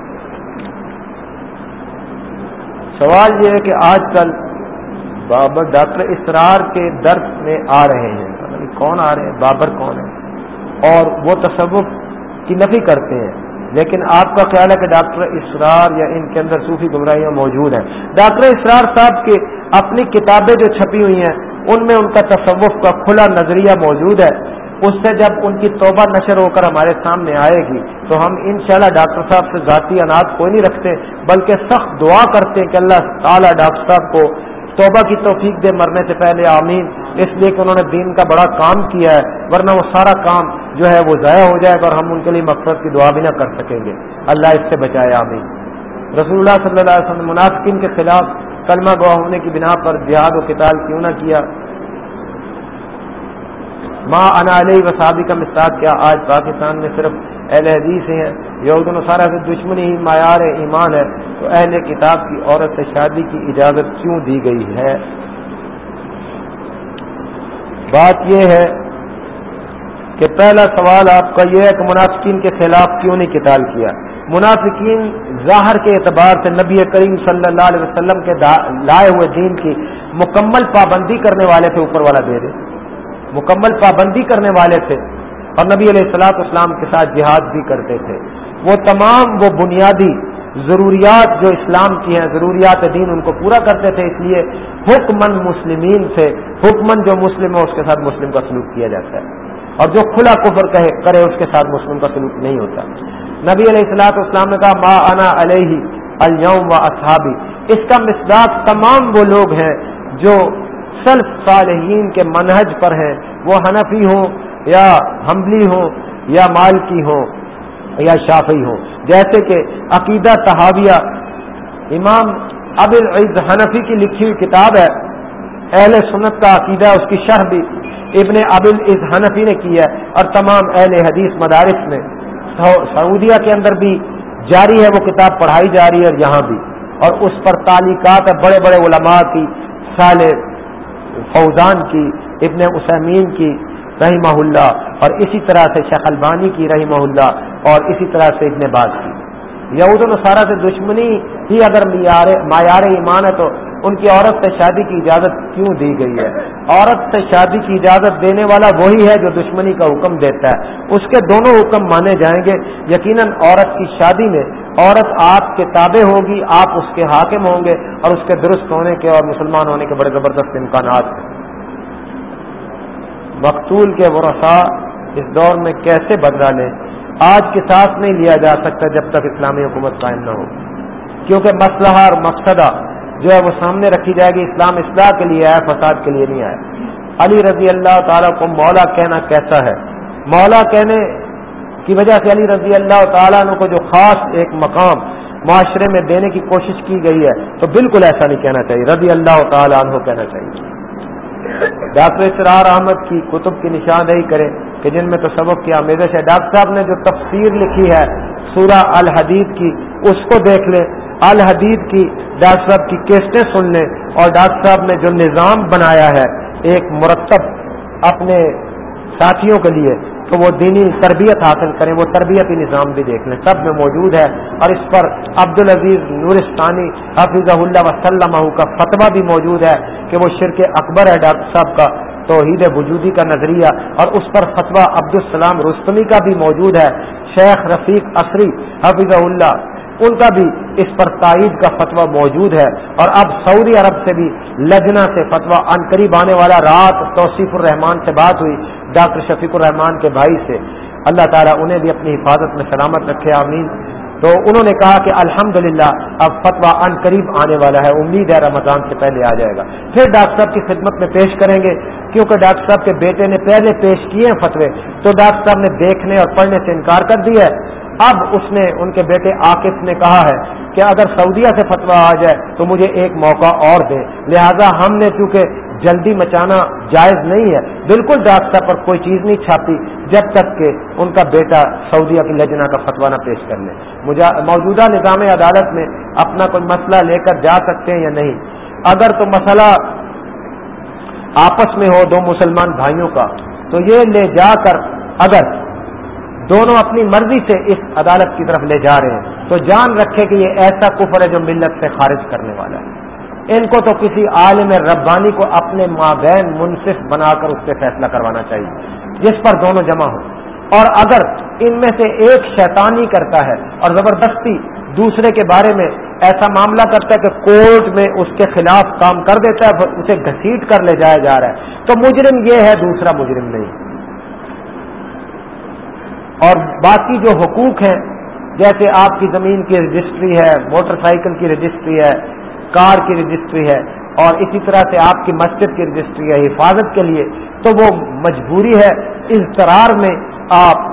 سوال یہ ہے کہ آج کل بابر ڈاکٹر اسرار کے درد میں آ رہے ہیں۔ کون آ رہے ہیں، بابر کون ہے اور وہ تصوف کی نفی کرتے ہیں۔ لیکن آپ کا خیال ہے کہ ڈاکٹر اسرار یا ان کے اندر صوفی گمراہیاں موجود ہیں۔ ڈاکٹر اسرار صاحب کی اپنی کتابیں جو چھپی ہوئی ہیں، ان میں ان کا تصوف کا کھلا نظریہ موجود ہے۔ اس سے جب ان کی توبہ نشر ہو کر ہمارے سامنے آئے گی، تو ہم انشاءاللہ ڈاکٹر صاحب سے ذاتی اناج کوئی نہیں رکھتے، بلکہ سخت دعا کرتے ہیں کہ اللہ تعالیٰ ڈاکٹر صاحب کو توبہ کی توفیق دے مرنے سے پہلے، آمین۔ اس لیے کہ انہوں نے دین کا بڑا کام کیا ہے، ورنہ وہ سارا کام جو ہے وہ ضائع ہو جائے گا اور ہم ان کے لیے مقصد کی دعا بھی نہ کر سکیں گے۔ اللہ اس سے بچائے، آمین۔ رسول اللہ صلی اللہ علیہ وسلم منافقین کے خلاف کلمہ گواہ ہونے کی بنا پر جہاد و کتاب کیوں نہ کیا؟ ماں انا علیہ وصابی کا مستاد کیا؟ آج پاکستان میں صرف اہل حدیث ہیں، یہود نصارہ سے دشمنی ہی معیار ایمان ہے، تو اہل کتاب کی عورت سے شادی کی اجازت کیوں دی گئی ہے؟ بات یہ ہے کہ پہلا سوال آپ کا یہ ہے کہ منافقین کے خلاف کیوں نہیں قتال کیا؟ منافقین ظاہر کے اعتبار سے نبی کریم صلی اللہ علیہ وسلم کے لائے ہوئے دین کی مکمل پابندی کرنے والے تھے، اوپر والا دے دے۔ مکمل پابندی کرنے والے تھے اور نبی علیہ السلاط اسلام کے ساتھ جہاد بھی کرتے تھے۔ وہ تمام وہ بنیادی ضروریات جو اسلام کی ہیں، ضروریات دین ان کو پورا کرتے تھے، اس لیے حکمن مسلمین سے حکمن جو مسلم ہے، اس کے ساتھ مسلم کا سلوک کیا جاتا ہے۔ اور جو کھلا کفر کہے، کرے، اس کے ساتھ مسلم کا سلوک نہیں ہوتا۔ نبی علیہ السلاط اسلام نے کہا، ما انا علیہ اليوم و اصحابی اس کا مصداق تمام وہ لوگ ہیں جو سلف صالحین کے منہج پر ہیں۔ وہ حنفی ہوں یا حملی ہوں یا مالکی ہوں یا شافی ہوں۔ جیسے کہ عقیدہ تحاویہ، امام اب العز حنفی کی لکھی ہوئی کتاب ہے۔ اہل سنت کا عقیدہ، اس کی شرح بھی ابن اب العز حنفی نے کی ہے اور تمام اہل حدیث مدارس میں۔ سعودیہ کے اندر بھی جاری ہے، وہ کتاب پڑھائی جا رہی ہے اور یہاں بھی۔ اور اس پر تعلیقات ہے بڑے بڑے علماء کی سال فوزان کی، ابن اسمین کی رحمہ اللہ، اور اسی طرح سے شیخ البانی کی رحمہ اللہ، اور اسی طرح سے ابن باز کی۔ یہود الصارہ سے دشمنی ہی اگر معیار ایمان ہے تو ان کی عورت سے شادی کی اجازت کیوں دی گئی ہے؟ عورت سے شادی کی اجازت دینے والا وہی ہے جو دشمنی کا حکم دیتا ہے۔ اس کے دونوں حکم مانے جائیں گے۔ یقیناً عورت کی شادی میں عورت آپ کے تابع ہوگی، آپ اس کے حاکم ہوں گے اور اس کے درست ہونے کے اور مسلمان ہونے کے بڑے زبردست امکانات ہیں۔ مقتول کے ورثا اس دور میں کیسے بدلا لیں؟ آج کے ساتھ نہیں لیا جا سکتا جب تک اسلامی حکومت قائم نہ ہو۔ کیونکہ مسئلہ اور مقصدہ جو ہے وہ سامنے رکھی جائے گی اسلام اصلاح کے لیے آئے فساد کے لیے نہیں آئے علی رضی اللہ تعالیٰ کو مولا کہنا کیسا ہے؟ مولا کہنے کی وجہ سے علی رضی اللہ تعالیٰ عنہ کو جو خاص ایک مقام معاشرے میں دینے کی کوشش کی گئی ہے، تو بالکل ایسا نہیں کہنا چاہیے۔ رضی اللہ تعالیٰ عنہ کہنا چاہیے۔ ڈاکٹر اسرار احمد کی کتب کی نشاندہی کریں کہ جن میں تو سبق کی آمیزش ہے ڈاکٹر صاحب نے جو تفسیر لکھی ہے سورہ الحدید کی، اس کو دیکھ لیں۔ الحدید کی ڈاکٹر صاحب کی کیسٹیں سن لیں اور ڈاکٹر صاحب نے جو نظام بنایا ہے ایک مرتب اپنے ساتھیوں کے لیے تو وہ دینی تربیت حاصل کریں، وہ تربیتی نظام بھی دیکھ لیں۔ سب میں موجود ہے اور اس پر عبد العزیز نورستانی حافظ اللہ وسلم کا فتویٰ بھی موجود ہے کہ وہ شرک اکبر ہے ڈاکٹر صاحب کا، توحید وجودی کا نظریہ اور اس پر فتویٰ عبدالسلام رستمی کا بھی موجود ہے۔ شیخ رفیق عصری حفیظ اللہ ان کا بھی اس پر تائید کا فتویٰ موجود ہے۔ اور اب سعودی عرب سے بھی لجنا سے فتویٰ ان قریب آنے والا رات توصیف الرحمان سے بات ہوئی ڈاکٹر شفیق الرحمان کے بھائی سے۔ اللہ تعالیٰ انہیں بھی اپنی حفاظت میں سلامت رکھے، آمین۔ تو انہوں نے کہا کہ الحمدللہ اب فتویٰ ان قریب آنے والا ہے، امید ہے رمضان سے پہلے آ جائے گا۔ پھر ڈاکٹر صاحب کی خدمت میں پیش کریں گے، کیونکہ ڈاکٹر صاحب کے بیٹے نے پہلے پیش کیے ہیں فتوے، تو ڈاکٹر صاحب نے دیکھنے اور پڑھنے سے انکار کر دیا ہے۔ اب اس نے ان کے بیٹے عاقف نے کہا ہے کہ اگر سعودیہ سے فتوا آ جائے تو مجھے ایک موقع اور دے۔ لہذا ہم نے چونکہ جلدی مچانا جائز نہیں ہے، بالکل ڈاکٹر پر کوئی چیز نہیں چھاپی جب تک کہ ان کا بیٹا سعودیہ کی لجنا کا فتوا نہ پیش کر لے۔ موجودہ نظام عدالت میں اپنا کوئی مسئلہ لے کر جا سکتے ہیں یا نہیں؟ اگر تو مسئلہ آپس میں ہو دو مسلمان بھائیوں کا، تو یہ لے جا کر اگر دونوں اپنی مرضی سے اس عدالت کی طرف لے جا رہے ہیں۔ تو جان رکھے کہ یہ ایسا کفر ہے جو ملت سے خارج کرنے والا ہے۔ ان کو تو کسی عالم ربانی کو اپنے مابین منصف بنا کر اس سے فیصلہ کروانا چاہیے، جس پر دونوں جمع ہوں۔ اور اگر ان میں سے ایک شیطانی کرتا ہے اور زبردستی دوسرے کے بارے میں ایسا معاملہ کرتا ہے کہ کورٹ میں اس کے خلاف کام کر دیتا ہے اسے گھسیٹ کر لے جایا جا رہا ہے، تو مجرم یہ ہے، دوسرا مجرم نہیں۔ اور باقی جو حقوق ہیں، جیسے آپ کی زمین کی رجسٹری ہے، موٹر سائیکل کی رجسٹری ہے، کار کی رجسٹری ہے، اور اسی طرح سے آپ کی مسجد کی رجسٹری ہے، حفاظت کے لیے، تو وہ مجبوری ہے۔ اضطرار میں آپ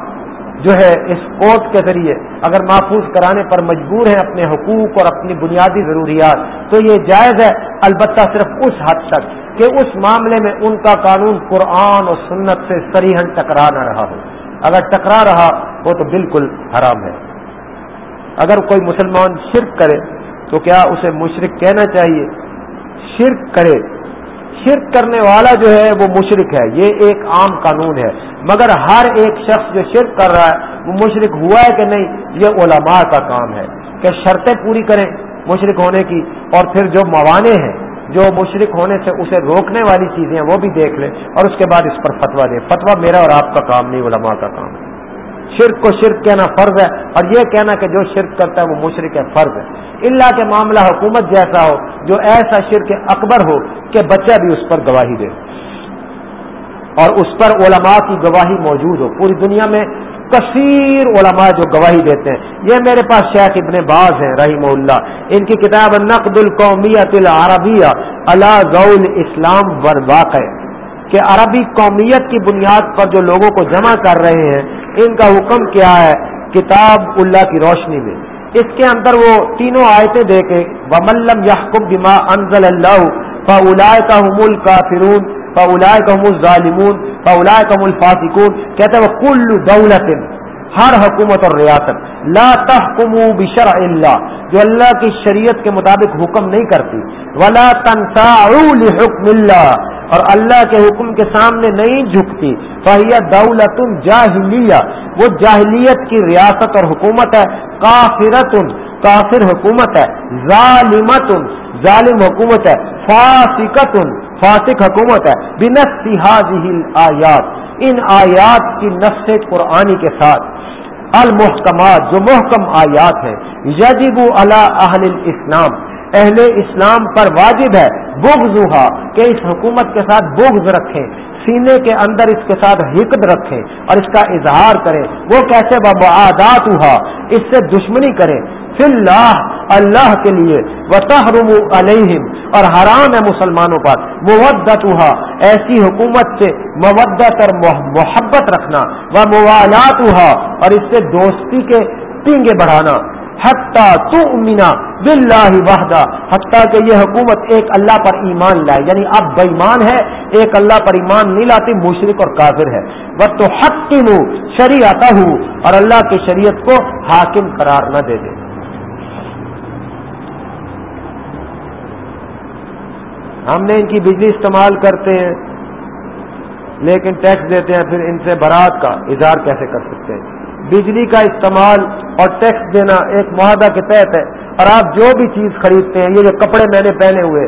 جو ہے، اس کورٹ کے ذریعے اگر محفوظ کرانے پر مجبور ہیں اپنے حقوق اور اپنی بنیادی ضروریات، تو یہ جائز ہے، البتہ صرف اس حد تک کہ اس معاملے میں ان کا قانون قرآن اور سنت سے سریحن ٹکرا نہ رہا ہو۔ اگر ٹکرا رہا وہ تو بالکل حرام ہے۔ اگر کوئی مسلمان شرک کرے تو کیا اسے مشرق کہنا چاہیے؟ شرک کرے۔ شرک کرنے والا جو ہے وہ مشرق ہے۔ یہ ایک عام قانون ہے۔ مگر ہر ایک شخص جو شرک کر رہا ہے، وہ مشرق ہوا ہے کہ نہیں؟ یہ علماء کا کام ہے کہ شرطیں پوری کریں مشرق ہونے کی۔ اور پھر جو موانع ہیں جو مشرق ہونے سے اسے روکنے والی چیزیں ہیں وہ بھی دیکھ لیں اور اس کے بعد اس پر فتوا دیں فتوا میرا اور آپ کا کام نہیں، علماء کا کام۔ ہے شرک کو شرک کہنا فرض ہے اور یہ کہنا کہ جو شرک کرتا ہے وہ مشرق ہے، فرض ہے۔ اللہ کے معاملہ حکومت جیسا ہو، جو ایسا شرک اکبر ہو کہ بچہ بھی اس پر گواہی دے۔ اور اس پر علماء کی گواہی موجود ہو۔ پوری دنیا میں کثیر علماء جو گواہی دیتے ہیں۔ یہ میرے پاس شیخ ابن باز ہیں رحیم اللہ۔ ان کی کتاب نقد القومیت العربیہ اللہ ضول اسلام واقع۔ کہ عربی قومیت کی بنیاد پر جو لوگوں کو جمع کر رہے ہیں، ان کا حکم کیا ہے؟ کتاب اللہ کی روشنی میں۔ اس کے اندر وہ تینوں آیتیں دے کے وملم یحکم بما انزل اللہ فلا کا حمول کا فرون فلا کم الظالمون فلا کم الفاطقون کہتے ہیں وہ کل دولت ہر حکومت اور ریاست، لا تحکموا بشرع اللہ جو اللہ کی شریعت کے مطابق حکم نہیں کرتی، ولا تنساعوا لحکم اللہ اور اللہ کے حکم کے سامنے نہیں جھکتی فہیا دولت جاہلیہ وہ جاہلیت کی ریاست اور حکومت ہے، کافرت، کافر حکومت ہے، ظالمت، ظالم حکومت ہے، فاسقت فاسق حکومت ہے۔ بنس آیات ان آیات کی نفس قرآنی کے ساتھ۔ المحکمات، جو محکم آیات ہیں۔ یجب علی اہل اسلام اہل اسلام پر واجب ہے بغض کہ اس حکومت کے ساتھ بغض رکھیں سینے کے اندر اس کے ساتھ حکد رکھیں اور اس کا اظہار کریں وہ کیسے؟ بآدات ہوا اس سے دشمنی کریں فی اللہ اللہ کے لیے۔ وہ علیہم اور حرام ہے مسلمانوں پر۔ مودت ہوا ایسی حکومت سے مودت اور محبت رکھنا۔ وہ موالات ہوا اور اس سے دوستی کے پینگے بڑھانا۔ حتیٰ تو امینا بلّہ وحدہ حتیٰ کہ یہ حکومت ایک اللہ پر ایمان لائے۔ یعنی اب بےمان ہے ایک اللہ پر ایمان نہیں لاتی مشرق اور کافر ہے وہ تو حق کی شری آتا ہوں اور اللہ کی شریعت کو حاکم قرار نہ دے دے۔ ہم نے ان کی بجلی استعمال کرتے ہیں، لیکن ٹیکس دیتے ہیں، پھر ان سے برات کا اظہار کیسے کر سکتے ہیں؟ بجلی کا استعمال اور ٹیکس دینا ایک معاہدہ کے تحت ہے اور آپ جو بھی چیز خریدتے ہیں، یہ جو کپڑے میں نے پہنے ہوئے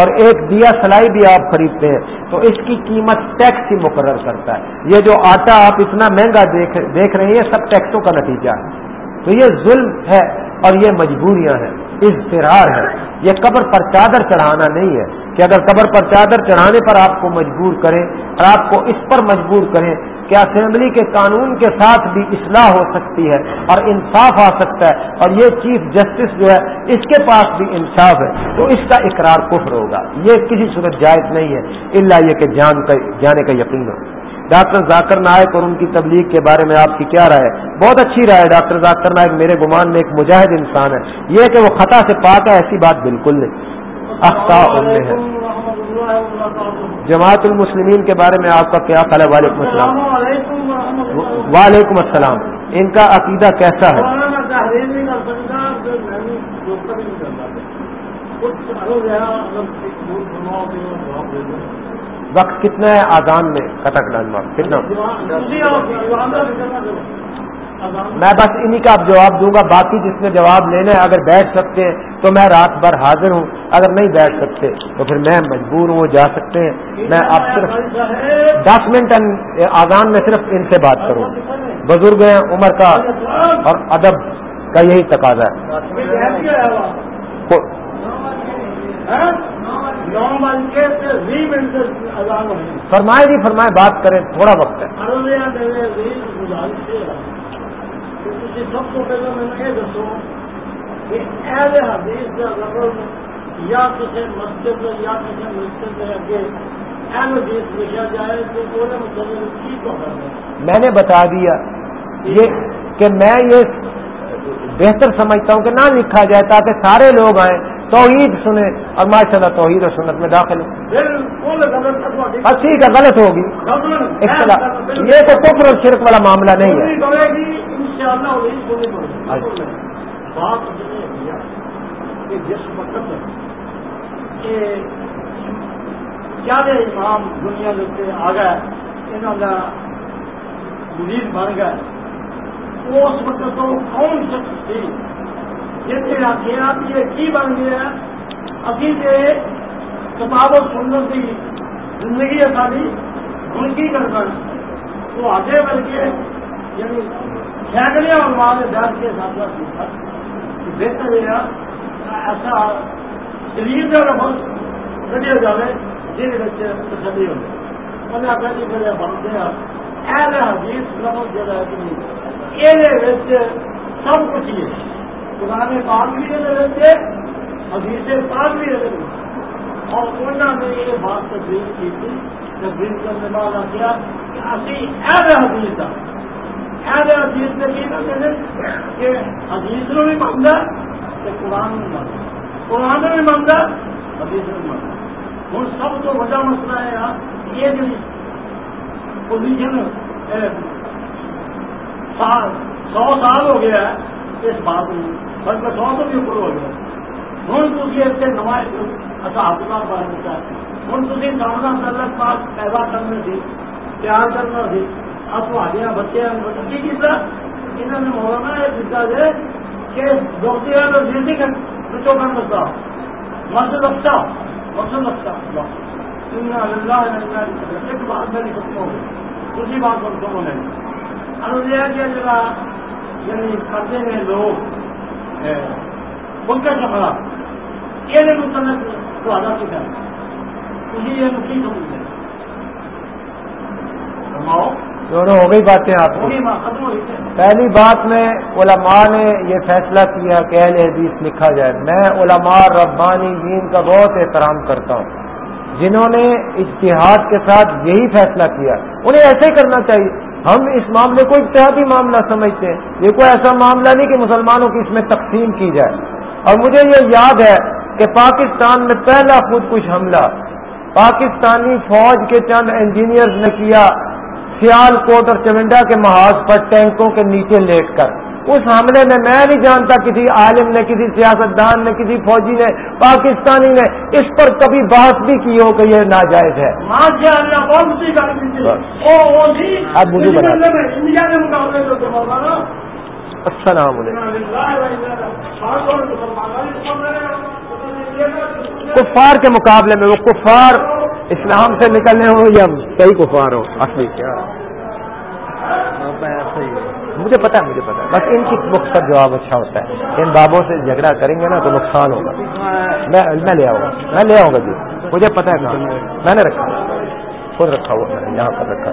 اور ایک دیا سلائی بھی آپ خریدتے ہیں، تو اس کی قیمت ٹیکس ہی مقرر کرتا ہے۔ یہ جو آٹا آپ اتنا مہنگا دیکھ دیکھ رہے ہیں، یہ سب ٹیکسوں کا نتیجہ ہے۔ تو یہ ظلم ہے اور یہ مجبوریاں ہیں، اضطرار ہے یہ قبر پر چادر چڑھانا نہیں ہے کہ اگر قبر پر چادر چڑھانے پر آپ کو مجبور کریں اور آپ کو اس پر مجبور کریں کہ اسمبلی کے قانون کے ساتھ بھی اصلاح ہو سکتی ہے اور انصاف آ سکتا ہے اور یہ چیف جسٹس جو ہے اس کے پاس بھی انصاف ہے۔ تو اس کا اقرار کفر ہوگا۔ یہ کسی صورت جائز نہیں ہے۔ اللہ یہ کہ جان کا جانے کا یقین ہو۔ ڈاکٹر ذاکر نائک اور ان کی تبلیغ کے بارے میں آپ کی کیا رائے بہت اچھی رائے ڈاکٹر ذاکر نائک میرے گمان میں ایک مجاہد انسان ہے۔ یہ کہ وہ خطا سے پاک ہے ایسی بات بالکل نہیں۔ اختا ہے جماعت المسلمین کے بارے میں آپ کا کیا خیال ہے وعلیکم السلام وعلیکم السلام ان کا عقیدہ کیسا ہے وقت کتنا ہے آزان میں کٹک ڈالنا کتنا میں بس انہی کا اب جواب دوں گا، باقی جس میں جواب لینا ہے، اگر بیٹھ سکتے ہیں تو میں رات بھر حاضر ہوں، اگر نہیں بیٹھ سکتے تو پھر میں مجبور ہوں جا سکتے ہیں۔ میں اب صرف دس منٹ آزان میں صرف ان سے بات کروں۔ بزرگ ہیں، عمر کا اور ادب کا یہی تقاضا ہے۔ فرمائے جی فرمائے، بات کریں، تھوڑا وقت ہے سب کو پہلے میں یہ دسو کہ اہل حدیث کا لفظ یا کسی مسجد یا کسی مسجد کے اگے اہل حدیث لکھا جائے تو پورے مطلب کی تو میں نے بتا دیا یہ کہ میں یہ بہتر سمجھتا ہوں کہ نہ لکھا جائے تاکہ سارے لوگ آئیں توحید سنیں اور ماشاء اللہ توحید اور سنت میں داخل ہوں۔ ٹھیک ہے غلط ہوگی۔ یہ تو کفر اور شرک والا معاملہ نہیں ہے۔ بات کہ جس وقت کیا امام دنیا کے آ گئے انہوں کا مزید بن گئے اس وقت تو کون شخص تھی؟ جس نے آخیا یہ کی بن گیا ابھی یہ کتاب و سنت کی زندگی ہے ساری ان کی کرنا تو آگے یعنی سینکڑے اور مال دس کے ساتھ ساتھ بہتر ہے، ایسا شریر کا لفظ کٹیا جائے جن بچے تسلی ہو۔ انہیں آخر جی میرے بنتے ہیں ایسے حدیث لفظ جگہ یہ سب کچھ ہی ہے۔ قرآن پاک بھی یہ حدیث پاک بھی یہ اور انہوں نے یہ بات تصویر کی تھی تصویر کرنے والا کیا کہ اسی ایسے حدیث حدیث نے کہ حدیث بھی منگا کہ قرآن میں منگا قرآن بھی منگا حدیث میں منگا ہوں سب تو وجہ مسئلہ ہے یار یہ جو پوزیشن سو سال ہو گیا ہے اس بات میں بلکہ سو تو بھی اوپر ہو گیا۔ ہوں تھی اتنے نمائش اچھا حافظ بار ہوں۔ تھی دانا سلط پاس پیدا کرنے تھی پیار کرنا سی آپ آگے بچے کس طرح انہوں نے مولانا یہ پوچھا ہے کہ دوستی ہے تو بچوں کا مسئلہ مسجد مسجد اللہ ایک بات میں ختم ہو گئی دوسری بات پر ختم ہونے انویا کیا جگہ یعنی کرتے ہیں لوگ ان کا کپڑا یہ متعلق تو آدھا کیا اسی یہ مکھی سمجھتے ہیں دونوں ہو گئی باتیں آپ کو پہلی بات میں علماء نے یہ فیصلہ کیا کہ اہل حدیث لکھا جائے۔ میں علماء ربانی دین کا بہت احترام کرتا ہوں۔ جنہوں نے اشتہاد کے ساتھ یہی فیصلہ کیا۔ انہیں ایسے ہی کرنا چاہیے۔ ہم اس معاملے کو اتحادی معاملہ سمجھتے ہیں۔ یہ کوئی ایسا معاملہ نہیں کہ مسلمانوں کی اس میں تقسیم کی جائے۔ اور مجھے یہ یاد ہے کہ پاکستان میں پہلا خود کچھ حملہ پاکستانی فوج کے چند انجینئرز نے کیا۔ سیال کوٹ اور چمنڈا کے محاذ پر ٹینکوں کے نیچے لیٹ کر۔ اس حملے میں میں نہیں جانتا کسی عالم نے کسی سیاستدان نے کسی فوجی نے پاکستانی نے اس پر کبھی بات بھی کی ہو کہ یہ ناجائز ہے۔ آپ مجھے السلام علیکم۔ کفار کے مقابلے میں وہ کفار اسلام سے نکلنے ہو یا کئی کفار ہو اصلی کیا؟ مجھے پتا مجھے پتا بس ان کی مقصد جواب اچھا ہوتا ہے۔ ان بابوں سے جھگڑا کریں گے نا تو نقصان ہوگا۔ میں میں لے آؤں گا۔ میں لے آؤں گا جی۔ مجھے پتا ہے میں نے رکھا۔ خود رکھا ہوا میں نے یہاں پر رکھا۔